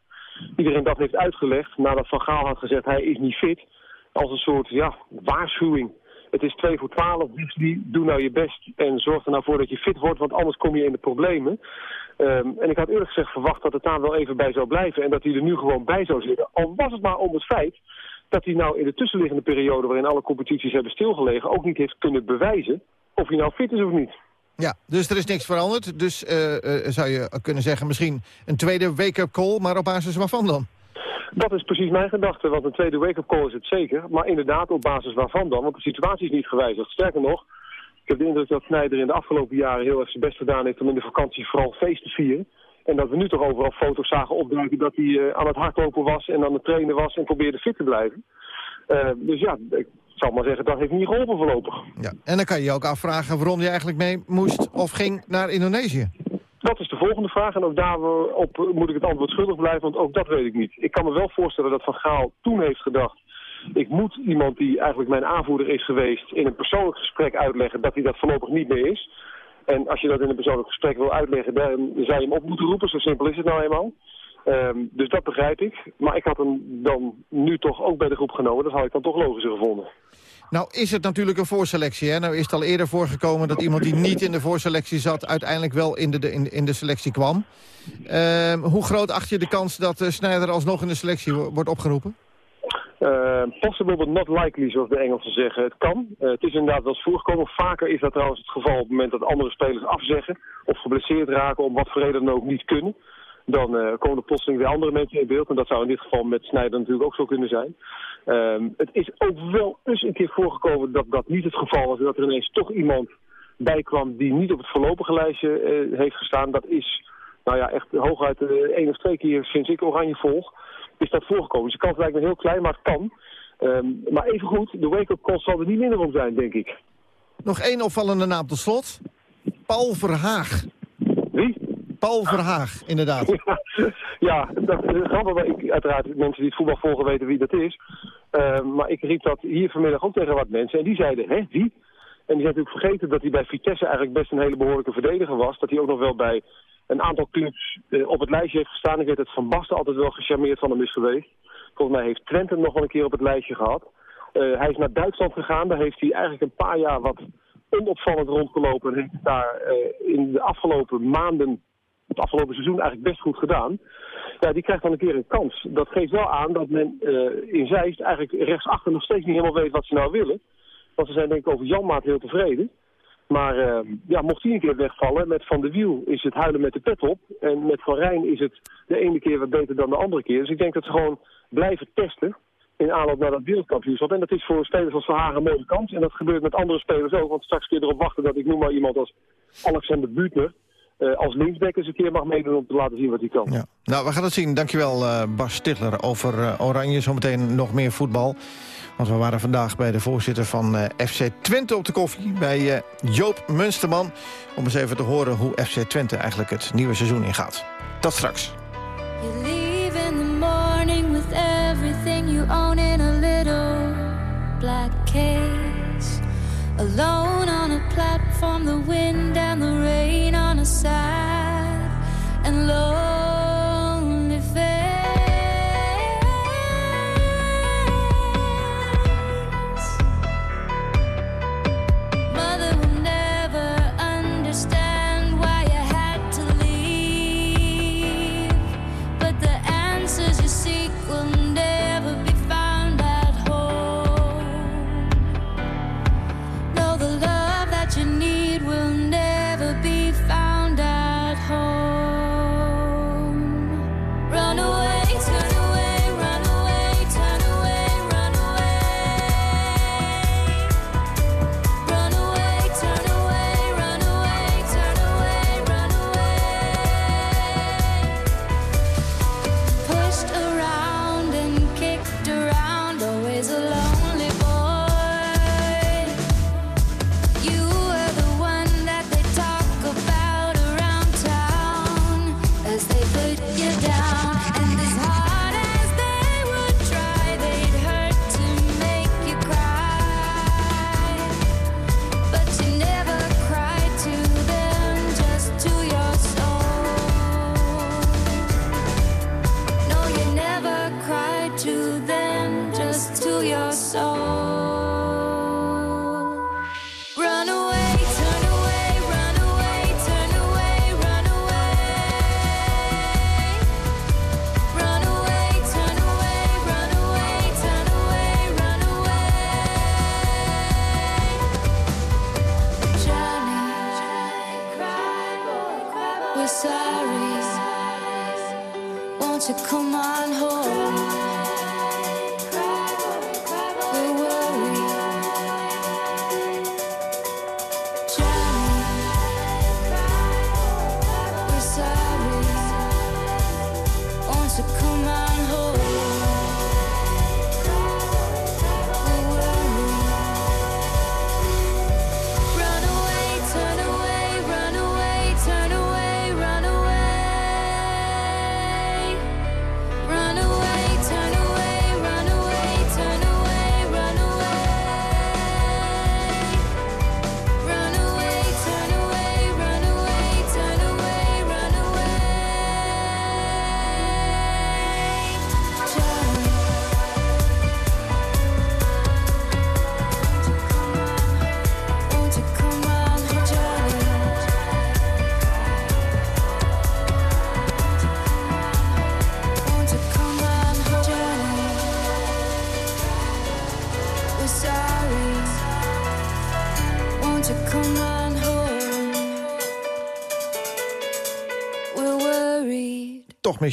S15: iedereen dat heeft uitgelegd nadat Van Gaal had gezegd hij is niet fit... als een soort ja, waarschuwing. Het is 2 voor 12, dus die, doe nou je best en zorg er nou voor dat je fit wordt... want anders kom je in de problemen. Ehm, en ik had eerlijk gezegd verwacht dat het daar wel even bij zou blijven... en dat hij er nu gewoon bij zou zitten. Al was het maar om het feit dat hij nou in de tussenliggende periode... waarin alle competities hebben stilgelegen... ook niet heeft kunnen bewijzen of hij nou fit is of niet.
S4: Ja, dus er is niks veranderd. Dus eh, eh, zou je kunnen zeggen misschien een tweede wake-up call... maar op basis waarvan dan?
S15: Dat is precies mijn gedachte, want een tweede wake-up call is het zeker. Maar inderdaad, op basis waarvan dan? Want de situatie is niet gewijzigd. Sterker nog, ik heb de indruk dat Snijder in de afgelopen jaren heel erg zijn best gedaan heeft om in de vakantie vooral feest te vieren. En dat we nu toch overal foto's zagen opduiken dat hij eh, aan het hardlopen was en aan het trainen was en probeerde fit te blijven. Dus ja, zal maar zeggen, dat heeft niet geholpen voorlopig.
S4: Ja. En dan kan je je ook afvragen waarom je eigenlijk mee moest of ging naar Indonesië.
S15: Dat is de volgende vraag en ook daarop moet ik het antwoord schuldig blijven, want ook dat weet ik niet. Ik kan me wel voorstellen dat Van Gaal toen heeft gedacht... ik moet iemand die eigenlijk mijn aanvoerder is geweest... in een persoonlijk gesprek uitleggen dat hij dat voorlopig niet meer is. En als je dat in een persoonlijk gesprek wil uitleggen, dan zou je hem op moeten roepen. Zo simpel is het nou eenmaal. Ehm, dus dat begrijp ik. Maar ik had hem dan nu toch ook bij de groep genomen. Dat had ik dan toch logischer gevonden.
S4: Nou is het natuurlijk een voorselectie. Hè? Nou is het al eerder voorgekomen dat iemand die niet in de voorselectie zat... uiteindelijk wel in de, in, in de selectie kwam. Ehm, hoe groot acht je de kans dat uh, Snijder alsnog in de selectie wo- wordt opgeroepen?
S15: Uh, possible but not likely, zoals de Engelsen zeggen. Het kan. Uh, het is inderdaad wel eens voorgekomen. Vaker is dat trouwens het geval op het moment dat andere spelers afzeggen... of geblesseerd raken, om wat voor reden dan ook niet kunnen. Dan uh, komen er plotseling weer andere mensen in beeld. En dat zou in dit geval met Snijder natuurlijk ook zo kunnen zijn. Um, het is ook wel eens een keer voorgekomen dat dat niet het geval was. En dat er ineens toch iemand bij kwam die niet op het voorlopige lijstje uh, heeft gestaan. Dat is nou ja, echt hooguit uh, één of twee keer sinds ik Oranje volg. Is dat voorgekomen. Dus de kans lijkt me heel klein, maar het kan. Um, maar evengoed, de wake-up call zal er niet minder om zijn, denk ik.
S4: Nog één opvallende naam tot slot. Paul Verhaag.
S15: Wie?
S4: Paul Verhaag, inderdaad.
S15: ja, dat is grappig. Ik, uiteraard, mensen die het voetbal volgen weten wie dat is. Uh, maar ik riep dat hier vanmiddag ook tegen wat mensen. En die zeiden, hè, wie? En die zijn natuurlijk vergeten dat hij bij Vitesse eigenlijk best een hele behoorlijke verdediger was. Dat hij ook nog wel bij een aantal clubs uh, op het lijstje heeft gestaan. Ik weet dat Van Basten altijd wel gecharmeerd van hem is geweest. Volgens mij heeft Twente nog wel een keer op het lijstje gehad. Uh, hij is naar Duitsland gegaan. Daar heeft hij eigenlijk een paar jaar wat onopvallend rondgelopen. En daar in de afgelopen maanden het afgelopen seizoen eigenlijk best goed gedaan. Ja, die krijgt dan een keer een kans. Dat geeft wel aan dat men uh, in Zeist eigenlijk rechtsachter nog steeds niet helemaal weet wat ze nou willen. Want ze zijn denk ik over Janmaat heel tevreden. Maar uh, ja, mocht hij een keer wegvallen, met Van de Wiel is het huilen met de pet op. En met Van Rijn is het de ene keer wat beter dan de andere keer. Dus ik denk dat ze gewoon blijven testen in aanloop naar dat wereldkampioenschap. En dat is voor spelers als Verhagen een mooie kans. En dat gebeurt met andere spelers ook. Want straks kun je erop wachten dat ik noem maar iemand als Alexander Buutner... Uh, als linksback eens een keer mag meedoen om te laten zien wat hij kan.
S4: Ja. Nou, we gaan het zien. Dankjewel uh, Bas Stigler over uh, Oranje. Zometeen nog meer voetbal. Want we waren vandaag bij de voorzitter van FC Twente op de koffie. Bij Joop Munsterman. Om eens even te horen hoe FC Twente eigenlijk het nieuwe seizoen ingaat. Tot straks.
S16: You leave in the morning with everything you own in a little black case. Alone on a platform, the wind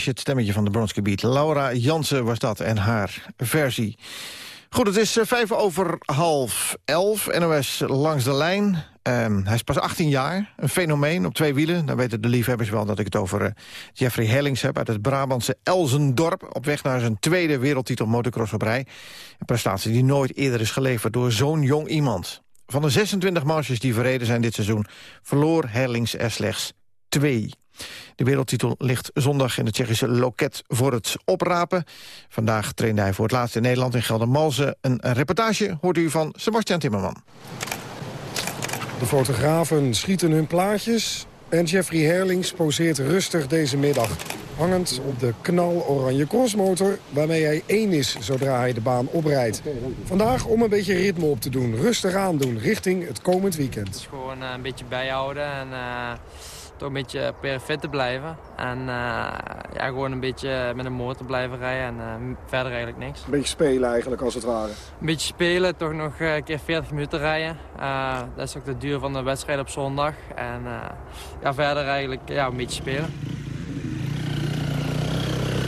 S4: je het stemmetje van de Bronski Beat. Laura Jansen was dat en haar versie. Goed, het is eh, vijf over half elf. NOS langs de lijn. Ehm, hij is pas 18 jaar. Een fenomeen op twee wielen. Dan weten de liefhebbers wel dat ik het over eh, Jeffrey Hellings heb... uit het Brabantse Elzendorp. Op weg naar zijn tweede wereldtitel motocross op rij. Een prestatie die nooit eerder is geleverd door zo'n jong iemand. Van de 26 marches die verreden zijn dit seizoen... verloor Hellings er slechts twee. De wereldtitel ligt zondag in het Tsjechische loket voor het oprapen. Vandaag trainde hij voor het laatst in Nederland in Geldermalsen. Een reportage hoort u van Sebastian Timmerman.
S17: De fotografen schieten hun plaatjes en Jeffrey Herlings poseert rustig deze middag. Hangend op de knal-oranje crossmotor waarmee hij één is zodra hij de baan oprijdt. Vandaag om een beetje ritme op te doen, rustig aandoen richting het komend weekend.
S18: Gewoon eh, een beetje bijhouden en eh, toch een beetje fit te blijven. En eh, ja, gewoon een beetje met een motor blijven rijden en eh, verder eigenlijk niks.
S17: Een beetje spelen eigenlijk als het ware.
S18: Een beetje spelen, toch nog eh, een keer 40 minuten rijden. Dat is ook de duur van de wedstrijd op zondag. En ja, verder eigenlijk ja, een beetje spelen.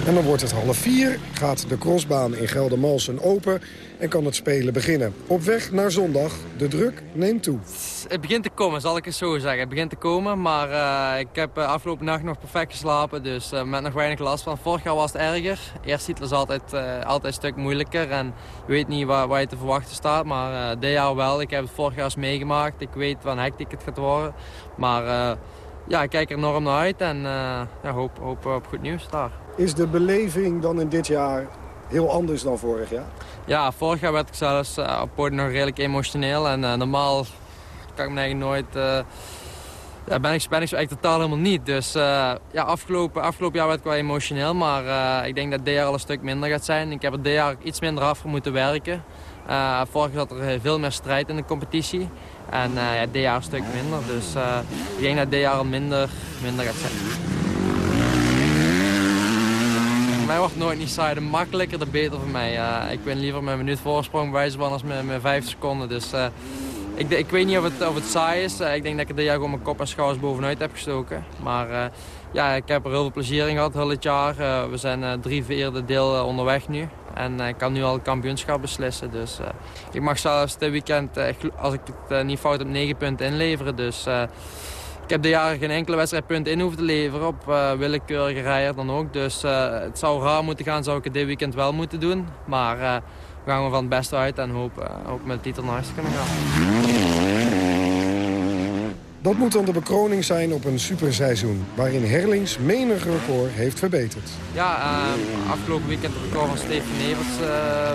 S17: En dan wordt het half vier, gaat de crossbaan in Geldermalsen open en kan het spelen beginnen. Op weg naar zondag, de druk neemt toe.
S18: Het begint te komen, zal ik het zo zeggen. Het begint te komen, maar eh, ik heb eh, afgelopen nacht nog perfect geslapen. Dus eh, met nog weinig last van. Vorig jaar was het erger. Eerst titel is altijd, eh, altijd een stuk moeilijker. En je weet niet waar, waar je te verwachten staat. Maar dit jaar wel. Ik heb het vorig jaar eens meegemaakt. Ik weet wat hectiek het gaat worden. Maar ja, ik kijk er enorm naar uit. En ja, hoop, hoop op goed nieuws daar.
S17: Is de beleving dan in dit jaar heel anders dan vorig jaar?
S18: Ja, vorig jaar werd ik zelfs eh, op podium nog redelijk emotioneel. En eh, normaal kan ik me eigenlijk nooit... eh, ben, ik, ben ik zo totaal helemaal niet. Dus ja, afgelopen, afgelopen jaar werd ik wel emotioneel. Maar ik denk dat dit jaar al een stuk minder gaat zijn. Ik heb er dit jaar iets minder af moeten werken. Vorig jaar zat er veel meer strijd in de competitie. En ja, dit jaar een stuk minder. Dus ik denk dat dit jaar al minder, minder gaat zijn. Mij wordt nooit niet saai. De makkelijker, de beter voor mij. Ik win liever met een minuut voorsprong bij van als met, met vijf seconden. Dus eh, ik, ik weet niet of het, of het saai is. Eh, ik denk dat ik dit jaar gewoon mijn kop en schouders bovenuit heb gestoken. Maar eh, ja, ik heb er heel veel plezier in gehad heel het jaar. We zijn drie vierde deel onderweg nu. En ik kan nu al het kampioenschap beslissen. Dus ik mag zelfs dit weekend, als ik het niet fout heb, negen punten inleveren. Dus ik heb dit jaar geen enkele wedstrijdpunt in hoeven te leveren. Op eh, willekeurige rijder dan ook. Dus eh, het zou raar moeten gaan, zou ik het dit weekend wel moeten doen. Maar eh, we gaan er van het beste uit en hoop, eh, hoop met de titel naar huis te kunnen gaan.
S17: Dat moet dan de bekroning zijn op een superseizoen... waarin Herlings menig record heeft verbeterd.
S18: Ja, afgelopen weekend het record van Steven Nevers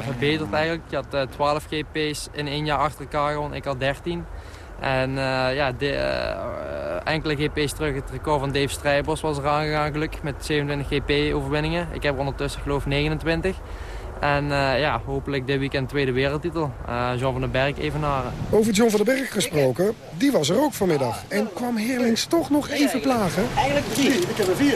S18: verbeterd eigenlijk. Je had eh, 12 GP's in één jaar achter elkaar gewonnen, ik had 13. En eh, ja, de, eh, enkele GP's terug, het record van Dave Strijbos was eraan gegaan gelukkig met 27 GP-overwinningen. Ik heb ondertussen geloof ik 29. En uh, ja, hopelijk dit weekend tweede wereldtitel. Uh, John van den Berg evenaren.
S17: Over John van den Berg gesproken, die was er ook vanmiddag. En kwam Herlings toch nog even plagen?
S19: Eigenlijk drie. Ik heb er vier.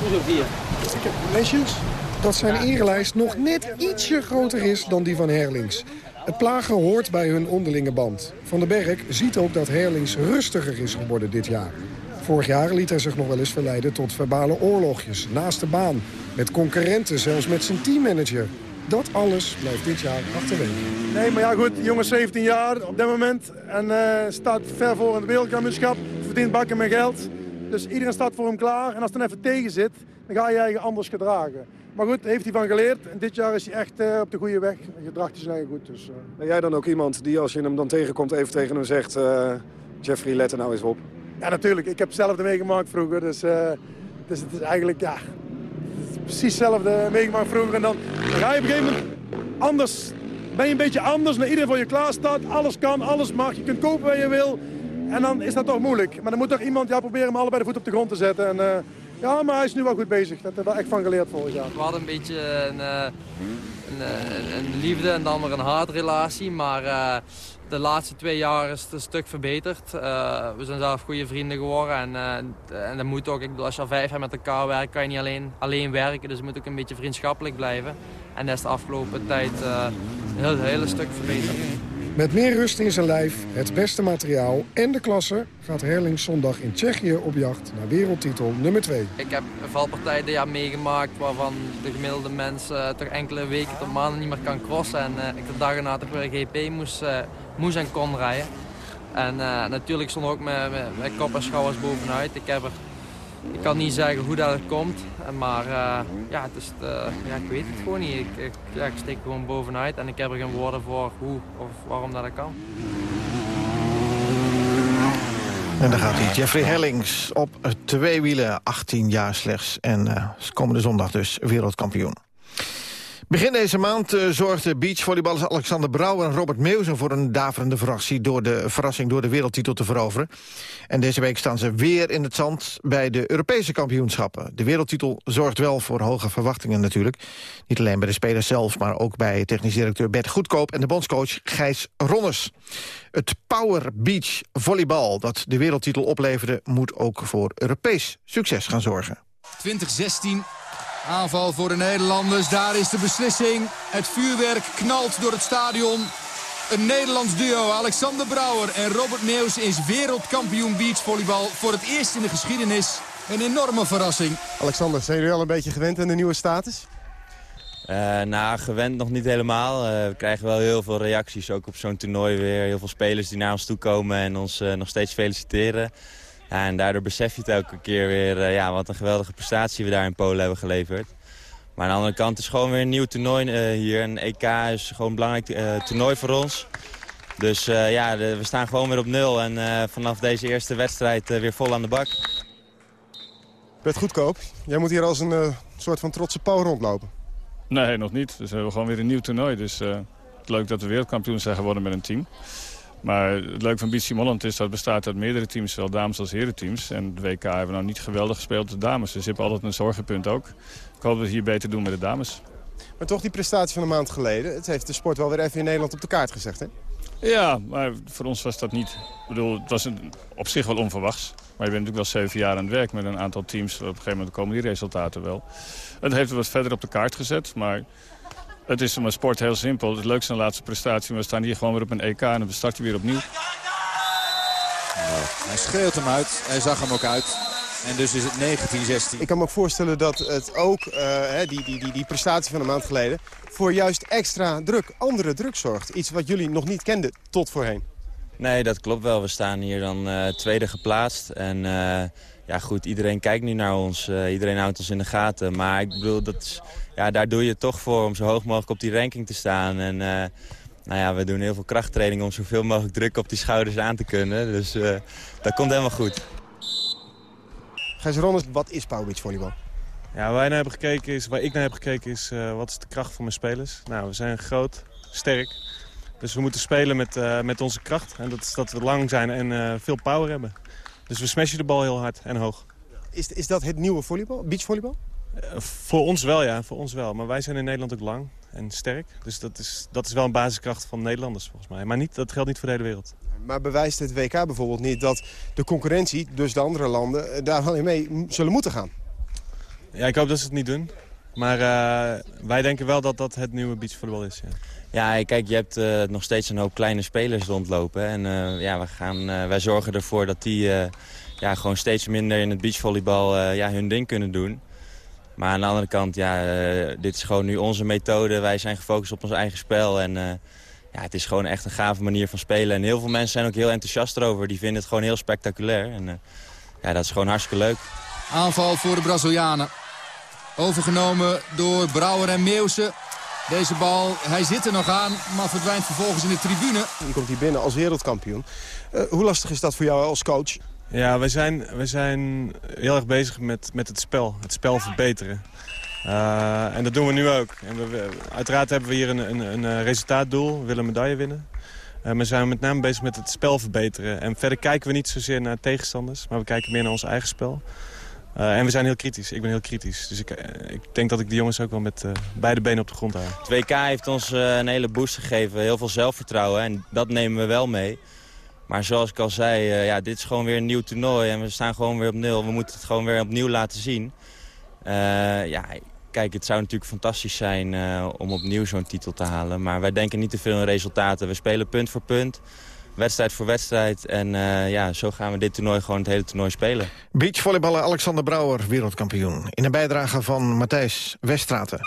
S18: Hoezo vier?
S19: Ik heb lesjes.
S17: Dat zijn erelijst nog net ietsje groter is dan die van Herlings. Het plagen hoort bij hun onderlinge band. Van den Berg ziet ook dat Herlings rustiger is geworden dit jaar. Vorig jaar liet hij zich nog wel eens verleiden tot verbale oorlogjes naast de baan. Met concurrenten, zelfs met zijn teammanager. Dat alles blijft dit jaar achterwege.
S19: Nee, maar ja goed, jongen 17 jaar op dit moment. En uh, staat ver voor in het wereldkampioenschap. Verdient bakken met geld. Dus iedereen staat voor hem klaar. En als het dan even tegen zit, dan ga je je anders gedragen. Maar goed, heeft hij van geleerd. En dit jaar is hij echt uh, op de goede weg. En gedraagt hij zijn goed. Dus, uh...
S17: Ben jij dan ook iemand die als je hem dan tegenkomt even tegen hem zegt... Jeffrey, let er nou eens op.
S19: Ja, natuurlijk. Ik heb hetzelfde meegemaakt vroeger. Dus, dus het is eigenlijk, ja, het is precies hetzelfde meegemaakt vroeger. En dan ga je op een gegeven moment anders, ben je een beetje anders. Naar iedereen voor je klaar staat. Alles kan, alles mag. Je kunt kopen wat je wil. En dan is dat toch moeilijk. Maar dan moet toch iemand ja, proberen om allebei de voet op de grond te zetten. En, ja, maar hij is nu wel goed bezig. Dat heb ik wel echt van geleerd vorig jaar.
S18: We hadden een beetje een, uh, een, een liefde en dan weer een haatrelatie. Maar de laatste twee jaar is het een stuk verbeterd. We zijn zelf goede vrienden geworden. En, en dat moet ook. Ik bedoel, als je al vijf jaar met elkaar werkt, kan je niet alleen, alleen werken. Dus het moet ook een beetje vriendschappelijk blijven. En dat is de afgelopen tijd een heel, hele stuk verbeterd.
S17: Met meer rust in zijn lijf, het beste materiaal en de klasse... gaat Herling zondag in Tsjechië op jacht naar wereldtitel nummer 2.
S18: Ik heb een valpartij dit meegemaakt... waarvan de gemiddelde mens toch enkele weken tot maanden niet meer kan crossen. En ik de dag erna toch weer GP moest moest en kon rijden. En natuurlijk stond ook met, met, met, kop en schouders bovenuit. Ik, heb er, ik kan niet zeggen hoe dat komt, maar uh, ja, het is, uh, ja, ik weet het gewoon niet. Ik, ik, steek gewoon bovenuit en ik heb er geen woorden voor hoe of waarom dat ik kan.
S4: En dan gaat hij, Jeffrey Hellings, op twee wielen, 18 jaar slechts. En komende zondag dus wereldkampioen. Begin deze maand uh, zorgden beachvolleyballers Alexander Brouwer en Robert Meeuwsen... voor een daverende verrassing door, de, verrassing door de wereldtitel te veroveren. En deze week staan ze weer in het zand bij de Europese kampioenschappen. De wereldtitel zorgt wel voor hoge verwachtingen natuurlijk. Niet alleen bij de spelers zelf, maar ook bij technisch directeur Bert Goedkoop... en de bondscoach Gijs Ronnes. Het Power Beach Volleybal dat de wereldtitel opleverde... moet ook voor Europees succes gaan zorgen.
S20: 2016 Aanval voor de Nederlanders, daar is de beslissing. Het vuurwerk knalt door het stadion. Een Nederlands duo, Alexander Brouwer en Robert Meeuws... is wereldkampioen beachvolleybal voor het eerst in de geschiedenis. Een enorme verrassing.
S21: Alexander, zijn jullie al een beetje gewend aan de nieuwe status?
S7: Uh, nou, gewend nog niet helemaal. Uh, we krijgen wel heel veel reacties, ook op zo'n toernooi weer. Heel veel spelers die naar ons toe komen en ons uh, nog steeds feliciteren. Ja, en daardoor besef je het elke keer weer uh, ja, wat een geweldige prestatie we daar in Polen hebben geleverd. Maar aan de andere kant is het gewoon weer een nieuw toernooi uh, hier. En EK is gewoon een belangrijk uh, toernooi voor ons. Dus ja, de, we staan gewoon weer op nul. En vanaf deze eerste wedstrijd weer vol aan de bak.
S21: Bert Goedkoop, jij moet hier als een soort van trotse pauw rondlopen.
S22: Nee, nog niet. Dus we hebben gewoon weer een nieuw toernooi. Dus het leuk dat we wereldkampioen zijn geworden met een team. Maar het leuke van Beach Holland is dat het bestaat uit meerdere teams, zowel dames als herenteams. En de WK hebben we nou niet geweldig gespeeld de dames. Dus je hebt altijd een zorgenpunt ook. Ik hoop dat we hier beter doen met de dames.
S21: Maar toch die prestatie van een maand geleden. Het heeft de sport wel weer even in Nederland op de kaart gezegd, hè?
S22: Ja, maar voor ons was dat niet... Ik bedoel, het was een, op zich wel onverwachts. Maar je bent natuurlijk wel zeven jaar aan het werk met een aantal teams. Op een gegeven moment komen die resultaten wel. Het heeft het wat verder op de kaart gezet, maar het is een sport heel simpel. Het leukste een laatste prestatie. We staan hier gewoon weer op een EK en dan start je weer opnieuw.
S20: hij schreeuwt hem uit. Hij zag hem ook uit. En dus is het 1916.
S21: Ik kan me ook voorstellen dat het ook, uh, die, die, die, die prestatie van een maand geleden... voor juist extra druk, andere druk zorgt. Iets wat jullie nog niet kenden tot voorheen.
S7: Nee, dat klopt wel. We staan hier dan uh, tweede geplaatst. En uh, ja, goed, iedereen kijkt nu naar ons. Uh, iedereen houdt ons in de gaten. Maar ik bedoel, dat is, ja, daar doe je het toch voor om zo hoog mogelijk op die ranking te staan. En nou ja, we doen heel veel krachttraining om zoveel mogelijk druk op die schouders aan te kunnen. Dus dat komt helemaal goed.
S21: Gijs Ronnes, wat is Power Beach Volleybal?
S23: Ja, waar wij naar hebben gekeken is, waar ik naar heb gekeken is, wat is de kracht van mijn spelers? Nou, we zijn groot, sterk. Dus we moeten spelen met, uh, met onze kracht. En dat is dat we lang zijn en uh, veel power hebben. Dus we smashen de bal heel hard en hoog.
S21: Is, is dat het nieuwe volleybal, beachvolleybal?
S23: Uh, voor ons wel, ja. Voor ons wel. Maar wij zijn in Nederland ook lang. en sterk. Dus dat is, dat is wel een basiskracht van Nederlanders volgens mij. Maar niet, dat geldt niet voor de hele wereld.
S21: Maar bewijst het WK bijvoorbeeld niet dat de concurrentie, dus de andere landen, eh, daar wel in mee zullen moeten gaan?
S23: Ja, ik hoop dat ze het niet doen. Maar uh, wij denken wel dat dat het nieuwe beachvoetbal is.
S7: Ja. Ja, kijk, je hebt uh, nog steeds een hoop kleine spelers rondlopen. En uh, ja, we gaan, wij zorgen ervoor dat die ja, gewoon steeds minder in het beachvolleybal ja, hun ding kunnen doen. Maar aan de andere kant, ja, dit is gewoon nu onze methode. Wij zijn gefocust op ons eigen spel. En ja, het is gewoon echt een gave manier van spelen. En heel veel mensen zijn ook heel enthousiast erover. Die vinden het gewoon heel spectaculair. En ja, dat is gewoon hartstikke leuk.
S20: Aanval voor de Brazilianen. Overgenomen door Brouwer en Meeuwse. Deze bal, hij zit er nog aan, maar verdwijnt vervolgens in de tribune.
S21: Je komt hier binnen als wereldkampioen. Uh, hoe lastig is dat voor jou als coach?
S23: Ja, wij zijn, wij zijn heel erg bezig met, met het spel. Het spel verbeteren. Uh, en dat doen we nu ook. En we, uiteraard hebben we hier een, een, een resultaatdoel. We willen een medaille winnen. Uh, maar zijn we met name bezig met het spel verbeteren. En verder kijken we niet zozeer naar tegenstanders. Maar we kijken meer naar ons eigen spel. Uh, en we zijn heel kritisch. Ik ben heel kritisch. Dus ik, uh, ik denk dat ik de jongens ook wel met uh, beide benen op de grond hou.
S7: Het WK heeft ons een hele boost gegeven. Heel veel zelfvertrouwen. En dat nemen we wel mee. Maar zoals ik al zei, ja, dit is gewoon weer een nieuw toernooi. En we staan gewoon weer op nul. We moeten het gewoon weer opnieuw laten zien. ja, kijk, het zou natuurlijk fantastisch zijn om opnieuw zo'n titel te halen. Maar wij denken niet te veel in resultaten. We spelen punt voor punt wedstrijd voor wedstrijd. En uh, ja, zo gaan we dit toernooi gewoon het hele toernooi spelen.
S4: Beachvolleyballer Alexander Brouwer, wereldkampioen. In een bijdrage van Matthijs Weststraten.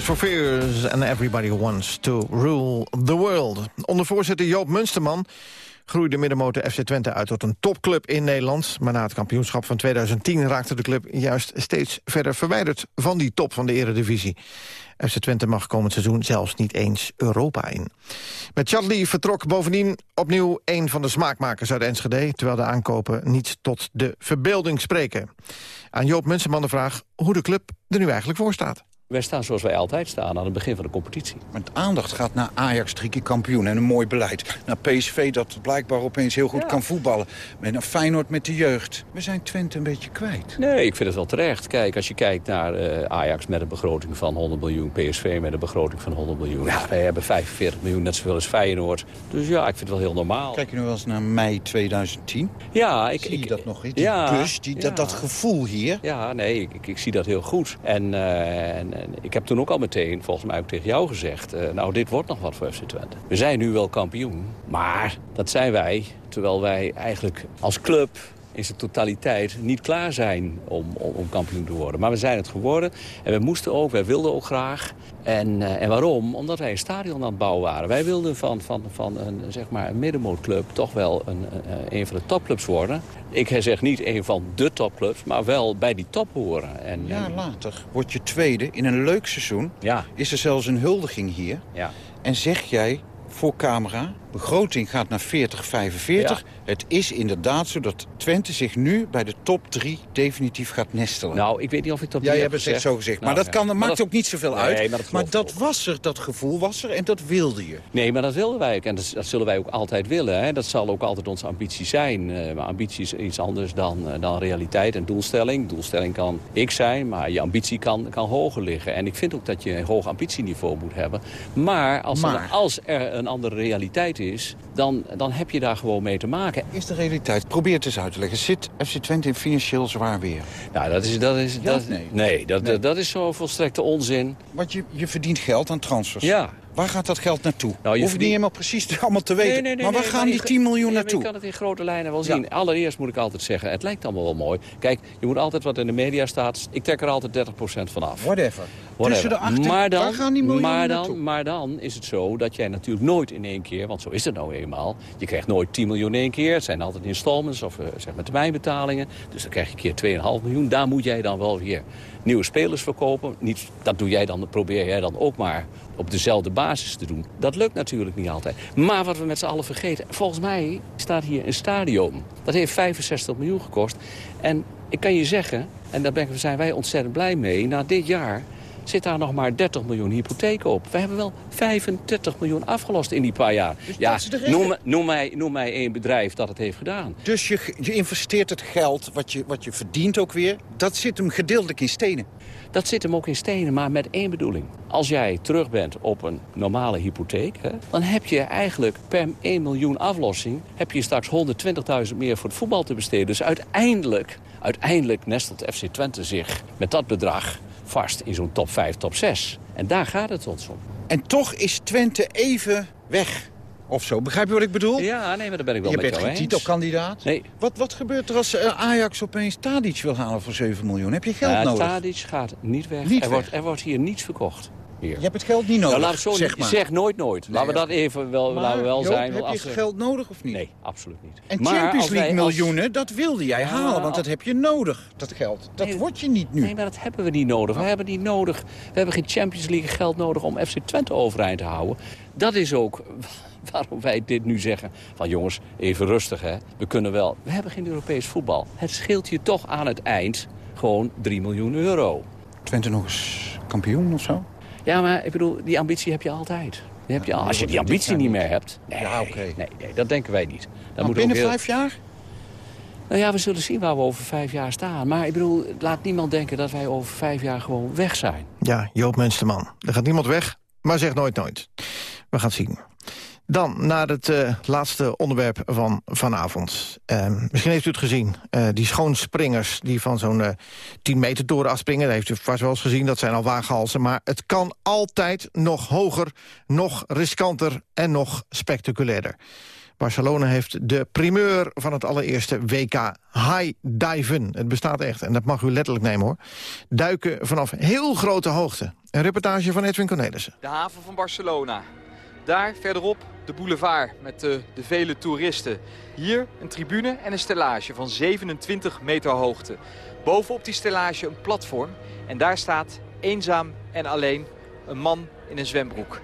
S4: For Fears and Everybody Wants to Rule the World. Onder voorzitter Joop Munsterman groeide middenmotor FC Twente uit tot een topclub in Nederland. Maar na het kampioenschap van 2010 raakte de club juist steeds verder verwijderd van die top van de eredivisie. FC Twente mag komend seizoen zelfs niet eens Europa in. Met Chadli vertrok bovendien opnieuw een van de smaakmakers uit Enschede... terwijl de aankopen niet tot de verbeelding spreken. Aan Joop Munsterman de vraag hoe de club er nu eigenlijk voor staat.
S24: Wij staan zoals wij altijd staan aan het begin van de competitie.
S25: Maar de aandacht gaat naar Ajax, drie keer kampioen en een mooi beleid. Naar PSV dat blijkbaar opeens heel goed kan voetballen. En naar Feyenoord met de jeugd. We zijn Twente een beetje kwijt.
S24: Nee, ik vind het wel terecht. Kijk, als je kijkt naar uh, Ajax met een begroting van 100 miljoen... PSV met een begroting van 100 miljoen. Ja. Wij hebben 45 miljoen, net zoveel als Feyenoord. Dus ja, ik vind het wel heel normaal.
S25: Kijk je nu wel eens naar mei 2010?
S24: Ja, ik...
S25: Zie
S24: ik,
S25: je dat nog? Die
S24: ja,
S25: bus, die, dat, dat gevoel hier?
S24: Ja, nee, ik, ik, zie dat heel goed. En, uh, en, en ik heb toen ook al meteen, volgens mij ook tegen jou gezegd... Uh, nou, dit wordt nog wat voor FC Twente. We zijn nu wel kampioen, maar dat zijn wij... terwijl wij eigenlijk als club in zijn totaliteit niet klaar zijn om, om, om, kampioen te worden. Maar we zijn het geworden en we moesten ook, wij wilden ook graag. En, uh, en waarom? Omdat wij een stadion aan het bouwen waren. Wij wilden van, van, van een, zeg maar een middenmootclub toch wel een, uh, een van de topclubs worden. Ik zeg niet een van de topclubs, maar wel bij die top horen. En,
S25: een jaar later word je tweede in een leuk seizoen.
S24: Ja.
S25: Is er zelfs een huldiging hier.
S24: Ja.
S25: En zeg jij voor camera. Begroting gaat naar 40, 45.
S24: Ja.
S25: Het is inderdaad zo dat Twente zich nu bij de top 3 definitief gaat nestelen.
S24: Nou, ik weet niet of ik dat
S25: Jij
S24: heb
S25: hebt het
S24: gezegd.
S25: zo gezegd.
S24: Nou,
S25: maar dat,
S24: ja.
S25: kan, dat
S24: Maar
S25: maakt
S24: dat-
S25: ook niet zoveel
S24: Nee,
S25: uit.
S24: maar dat
S25: maar dat was er, dat gevoel was er en dat wilde je.
S24: Nee, maar dat willen wij ook. En dat, zullen wij ook altijd willen. Hè. Dat zal ook altijd onze ambitie zijn. Eh, maar ambitie is iets anders dan, eh, dan realiteit en doelstelling. Doelstelling kan ik zijn, maar je ambitie kan, kan hoger liggen. En ik vind ook dat je een hoog ambitieniveau moet hebben. Maar als,
S25: Maar.
S24: Er, als er een andere realiteit is, dan, dan heb je daar gewoon mee te maken.
S25: Is de realiteit. Probeer het eens uit te leggen. Zit FC Twente in financieel zwaar weer?
S24: Nou, dat is, dat is,
S25: Ja
S24: dat,
S25: of nee?
S24: nee, dat,
S25: Nee.
S24: dat is zo volstrekte onzin.
S25: Want je, je verdient geld aan transfers.
S24: Ja.
S25: Waar gaat dat geld naartoe?
S24: Nou, je
S25: Hoef je
S24: verdient-
S25: niet helemaal precies allemaal te weten.
S24: Nee, nee, nee,
S25: maar waar gaan
S24: maar
S25: die
S24: je-
S25: 10 miljoen naartoe?
S24: Je kan het in grote lijnen wel
S25: Ja.
S24: zien. Allereerst moet ik altijd zeggen, het lijkt allemaal wel mooi. Kijk, je moet altijd wat in de media staat. Ik trek er altijd 30% van af.
S25: Whatever.
S24: Whatever.
S25: Tussen de acht en-
S24: maar dan,
S25: waar gaan die miljoenen
S24: maar,
S25: naartoe?
S24: dan, maar dan is het zo dat jij natuurlijk nooit in één keer... want zo is het nou eenmaal. Je krijgt nooit 10 miljoen in één keer. Het zijn altijd installments of eh, zeg maar termijnbetalingen. Dus dan krijg je keer 2,5 miljoen. Daar moet jij dan wel weer nieuwe spelers verkopen. Niet, dat doe jij dan, dat probeer jij dan ook maar op dezelfde basis te doen. Dat lukt natuurlijk niet altijd. Maar wat we met z'n allen vergeten... volgens mij staat hier een stadion. Dat heeft 65 miljoen gekost. En ik kan je zeggen, en daar zijn wij ontzettend blij mee... na dit jaar zit daar nog maar 30 miljoen hypotheek op. We hebben wel 35 miljoen afgelost in die paar jaar. ja,
S25: de reden.
S24: noem, noem, mij, noem mij één bedrijf dat het heeft gedaan.
S25: Dus je, je investeert het geld wat je, wat je verdient ook weer. Dat zit hem gedeeltelijk in stenen.
S24: Dat zit hem ook in stenen, maar met één bedoeling. Als jij terug bent op een normale hypotheek... Dan heb je eigenlijk per 1 miljoen aflossing... heb je straks 120.000 meer voor het voetbal te besteden. Dus uiteindelijk, uiteindelijk nestelt FC Twente zich met dat bedrag vast in zo'n top 5, top 6. En daar gaat het ons om.
S25: En toch is Twente even weg. Of zo. Begrijp je wat ik bedoel?
S24: Ja, nee, maar daar ben ik wel
S25: je
S24: met
S25: bent
S24: jou
S25: geen
S24: eens.
S25: titelkandidaat.
S24: Nee.
S25: Wat, wat gebeurt er als eh, Ajax opeens Tadic wil halen voor 7 miljoen? Heb je geld
S24: Ja,
S25: nodig?
S24: Tadic gaat niet weg.
S25: Niet
S24: er,
S25: weg.
S24: Wordt, er wordt hier niets verkocht. Hier.
S25: Je hebt het geld niet nodig,
S24: Nou, laat zo
S25: zeg maar.
S24: zeg nooit nooit. Laten we dat even wel,
S25: Maar,
S24: laten we wel
S25: Joop,
S24: zijn.
S25: heb je geld nodig of niet?
S24: Nee, absoluut niet.
S25: En
S24: Maar
S25: Champions
S24: wij
S25: League
S24: als-
S25: miljoenen, dat wilde jij halen, want dat heb je nodig, dat geld. Dat word je niet nu.
S24: Nee, maar dat hebben we niet nodig. We hebben niet nodig. We hebben geen Champions League geld nodig om FC Twente overeind te houden. Dat is ook waarom wij dit nu zeggen. Van jongens, even rustig hè. We kunnen wel. We hebben geen Europees voetbal. Het scheelt je toch aan het eind gewoon 3 miljoen euro.
S25: Twente nog eens kampioen of zo?
S24: Ja, maar ik bedoel, die ambitie heb je altijd. Die heb je, al- als je die ambitie niet meer hebt... Nee, nee, nee, dat denken wij niet. Dan
S25: Maar
S24: moet
S25: binnen
S24: heel-
S25: vijf jaar?
S24: Nou ja, we zullen zien waar we over vijf jaar staan. Maar ik bedoel, laat niemand denken dat wij over vijf jaar gewoon weg zijn.
S4: Ja, Joop Munsterman. Er gaat niemand weg, maar zeg nooit nooit. We gaan het zien. Dan naar het eh, laatste onderwerp van vanavond. Eh, misschien heeft u het gezien. Eh, die schoonspringers die van zo'n eh 10 meter toren afspringen. Dat heeft u vast wel eens gezien. Dat zijn al waaghalzen. Maar het kan altijd nog hoger, nog riskanter en nog spectaculairder. Barcelona heeft de primeur van het allereerste WK High Diven. Het bestaat echt en dat mag u letterlijk nemen hoor. Duiken vanaf heel grote hoogte. Een reportage van Edwin Cornelissen.
S8: De haven van Barcelona. Daar verderop de boulevard met de, de vele toeristen. Hier een tribune en een stellage van 27 meter hoogte. Bovenop die stellage een platform. En daar staat eenzaam en alleen een man in een zwembroek.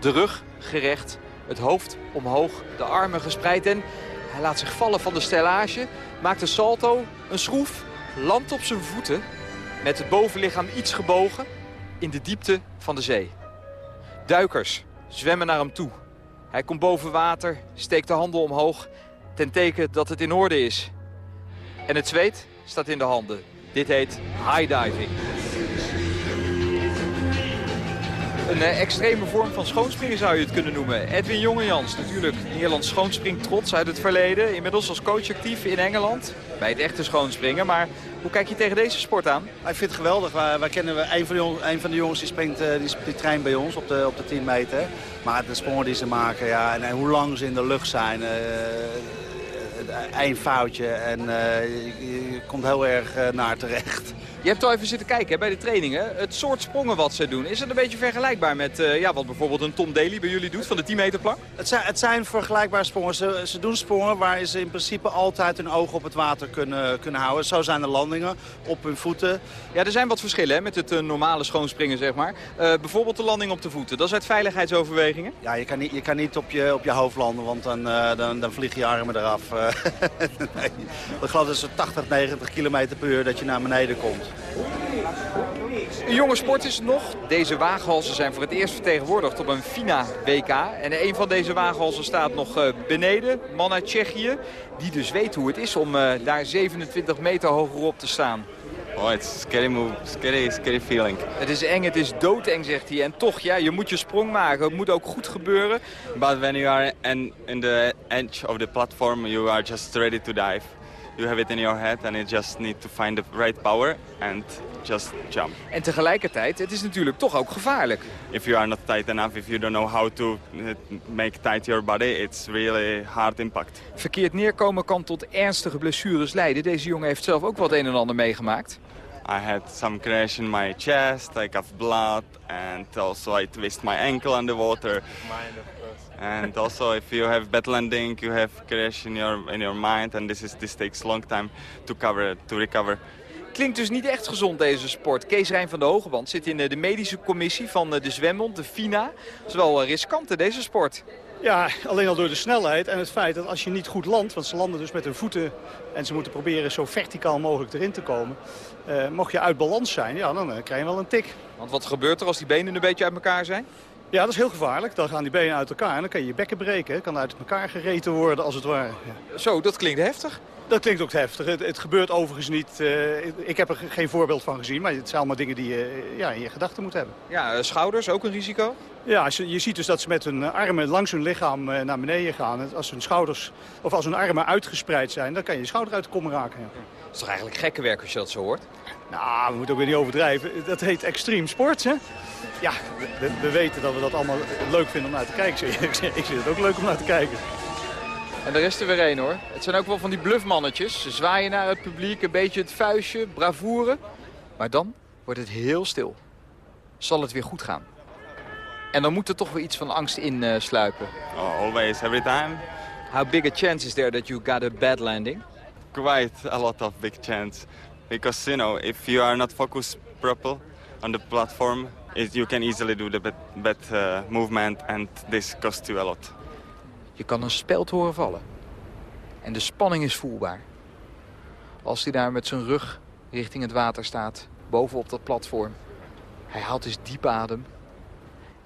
S8: De rug gerecht, het hoofd omhoog, de armen gespreid en hij laat zich vallen van de stellage. Maakt een salto, een schroef, landt op zijn voeten met het bovenlichaam iets gebogen in de diepte van de zee. Duikers zwemmen naar hem toe. Hij komt boven water, steekt de handen omhoog ten teken dat het in orde is. En het zweet staat in de handen. Dit heet high diving. Een eh, extreme vorm van schoonspringen zou je het kunnen noemen. Edwin Jongejans, natuurlijk Nederlands schoonspring trots uit het verleden. Inmiddels als coach actief in Engeland. Bij het echte schoonspringen. Maar hoe kijk je tegen deze sport aan?
S26: Ik vind het geweldig. Wij, kennen een van, de jongens, van de jongens die springt eh, die, die traint bij ons op de, op de 10 meter. Maar de sprongen die ze maken ja, en, hoe lang ze in de lucht zijn. één foutje en je, komt heel erg naar terecht.
S8: Je hebt al even zitten kijken hè, bij de trainingen. Het soort sprongen wat ze doen, is het een beetje vergelijkbaar met eh, ja, wat bijvoorbeeld een Tom Daly bij jullie doet van de 10 meter plank?
S26: Het zijn, het zijn vergelijkbare sprongen. Ze, ze doen sprongen waar ze in principe altijd hun oog op het water kunnen, kunnen houden. Zo zijn de landingen op hun voeten.
S8: Ja, er zijn wat verschillen hè, met het eh, normale schoonspringen, zeg maar. Eh, bijvoorbeeld de landing op de voeten. Dat is uit veiligheidsoverwegingen?
S26: Ja, je kan niet, je kan niet op, je, op je hoofd landen, want dan, dan, dan vliegen je armen eraf. Nee. Ik geloof dat ze 80, 90 kilometer per uur dat je naar beneden komt.
S8: Een jonge sport is het nog. Deze waaghalzen zijn voor het eerst vertegenwoordigd op een FINA WK. En een van deze waaghalzen staat nog eh, beneden, man uit Tsjechië. Die dus weet hoe het is om eh, daar 27 meter hogerop te staan.
S10: Oh, it's scary move, scary, scary feeling.
S8: Het is eng, het is doodeng, zegt hij. En toch, ja, je moet je sprong maken. Het moet ook goed gebeuren.
S10: But when you are in, in the edge of the platform, you are just ready to dive. You have it in your head and you just need to find the right power and just jump.
S8: En tegelijkertijd, het is natuurlijk toch ook gevaarlijk.
S10: If you are not tight enough, if you don't know how to uh, make tight your body, it's really hard impact.
S8: Verkeerd neerkomen kan tot ernstige blessures leiden. Deze jongen heeft zelf ook wat een en ander meegemaakt.
S10: I had some crash in my chest, I got blood, and also I twist my ankle underwater. And also, if you have bad landing, you have crash in your in your mind, and this is this takes long time to cover to recover.
S8: Klinkt dus niet echt gezond deze sport. Kees Rijn van de Hogeband zit in eh, de medische commissie van eh, de zwembond, de FINA. Dat is wel eh, riskant deze sport.
S27: Ja, alleen al door de snelheid en het feit dat als je niet goed landt... want ze landen dus met hun voeten en ze moeten proberen zo verticaal mogelijk erin te komen... eh, mocht je uit balans zijn, ja, dan krijg je wel een tik.
S8: Want wat gebeurt er als die benen een beetje uit elkaar zijn?
S27: Ja, dat is heel gevaarlijk. Dan gaan die benen uit elkaar en dan kan je je bekken breken. kan uit elkaar gereten worden, als het ware. Ja.
S8: Zo, dat klinkt heftig.
S27: Dat klinkt ook heftig. Het, het gebeurt overigens niet. eh, ik- ik heb er geen voorbeeld van gezien, maar het zijn allemaal dingen die je eh, ja, in je gedachten moet hebben.
S8: Ja, eh, schouders, ook een risico?
S27: Ja, je, ziet dus dat ze met hun armen langs hun lichaam eh, naar beneden gaan. En Als hun schouders of als hun armen uitgespreid zijn, dan kan je je schouder uit de kom raken. ja.
S8: Dat is toch eigenlijk gekke werk als je dat zo hoort?
S27: Nou, we moeten ook weer niet overdrijven. Dat heet extreem sport, hè? Ja, we, we weten dat we dat allemaal leuk vinden om naar te kijken. Ik zeg, ik vind het ook leuk om naar te kijken.
S8: En er is er weer één hoor. Het zijn ook wel van die bluffmannetjes. Ze zwaaien naar het publiek, een beetje het vuistje, bravoure. Maar dan wordt het heel stil. Zal het weer goed gaan? En dan moet er toch weer iets van angst in eh, sluipen.
S10: Oh, always, every time.
S8: How big a chance is there that you got a bad landing?
S10: Quite a lot of big chance. Because, you know, if you are not focused proper on the platform, it, you can easily do the bad, bad uh, movement and this costs you a lot.
S8: Je kan een speld horen vallen. En de spanning is voelbaar. Als hij daar met zijn rug richting het water staat, bovenop dat platform. Hij haalt eens diep adem.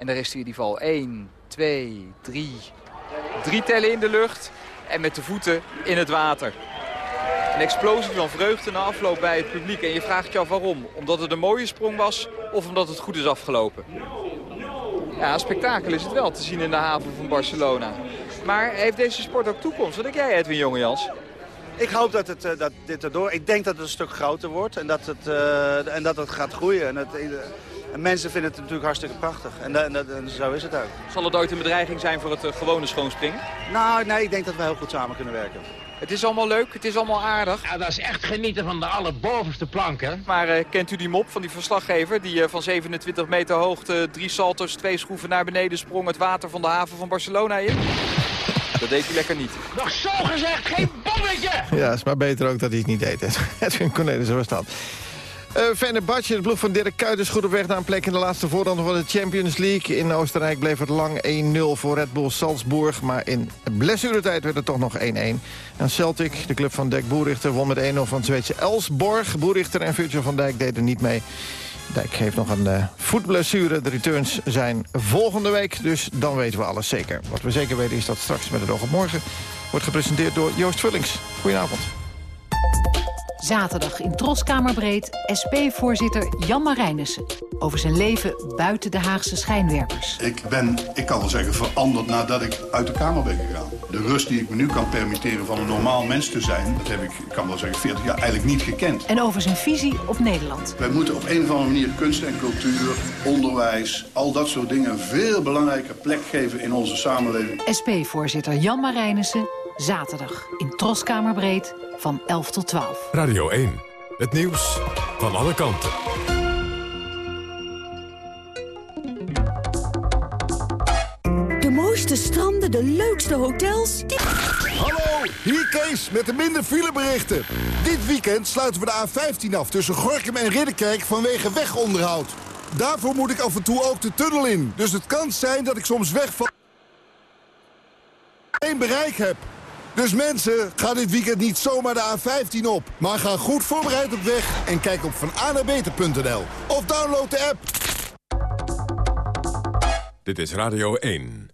S8: En daar is hij die val. 1, 2, 3. Drie tellen in de lucht en met de voeten in het water. Een explosie van vreugde na afloop bij het publiek. En je vraagt je af waarom. Omdat het een mooie sprong was of omdat het goed is afgelopen. Ja, spektakel is het wel te zien in de haven van Barcelona. Maar heeft deze sport ook toekomst? Wat denk jij, Edwin Jongejans?
S26: Ik hoop dat, het, eh, dat dit erdoor... Ik denk dat het een stuk groter wordt en dat het, eh, en dat het gaat groeien. En het, En mensen vinden het natuurlijk hartstikke prachtig. En, zo is het ook.
S8: Zal het ooit een bedreiging zijn voor het eh, gewone schoonspringen?
S26: Nou, nee, ik denk dat we heel goed samen kunnen werken.
S8: Het is allemaal leuk, het is allemaal aardig.
S28: Ja, dat is echt genieten van de allerbovenste plank, hè?
S8: Maar eh, kent u die mop van die verslaggever die eh, van 27 meter hoogte drie salters, twee schroeven naar beneden sprong het water van de haven van Barcelona in? Dat deed hij lekker niet.
S28: Nog zo gezegd, geen bommetje!
S4: Ja, is maar beter ook dat hij het niet deed. Edwin Cornelissen was dat. Uh, Fenerbahce, de ploeg van Dirk Kuyt is goed op weg naar een plek in de laatste voorronde van de Champions League. In Oostenrijk bleef het lang 1-0 voor Red Bull Salzburg, maar in blessuretijd werd het toch nog 1-1. En Celtic, de club van Dek Boerichter, won met 1-0 van het Zweedse Elsborg. Boerichter en Virgil van Dijk deden niet mee. Dijk heeft nog een uh, voetblessure. De returns zijn volgende week, dus dan weten we alles zeker. Wat we zeker weten is dat straks met het oog op morgen wordt gepresenteerd door Joost Vullings. Goedenavond.
S29: Zaterdag in Troskamerbreed SP-voorzitter Jan Marijnissen... over zijn leven buiten de Haagse schijnwerpers.
S30: Ik ben, ik kan wel zeggen, veranderd nadat ik uit de Kamer ben gegaan. De rust die ik me nu kan permitteren van een normaal mens te zijn... dat heb ik, ik kan wel zeggen, 40 jaar eigenlijk niet gekend.
S29: En over zijn visie op Nederland.
S30: Wij moeten op een of andere manier kunst en cultuur, onderwijs... al dat soort dingen een veel belangrijker plek geven in onze samenleving.
S29: SP-voorzitter Jan Marijnissen, zaterdag in Troskamerbreed van 11 tot 12.
S31: Radio 1, het nieuws van alle kanten.
S32: De mooiste stranden, de leukste hotels.
S33: Hallo, hier Kees met de minder fileberichten. Dit weekend sluiten we de A15 af tussen Gorkum en Ridderkerk vanwege wegonderhoud. Daarvoor moet ik af en toe ook de tunnel in. Dus het kan zijn dat ik soms wegval... geen bereik heb. Dus mensen, ga dit weekend niet zomaar de A15 op. Maar ga goed voorbereid op weg en kijk op vananabeter.nl. Of download de app.
S31: Dit is Radio 1.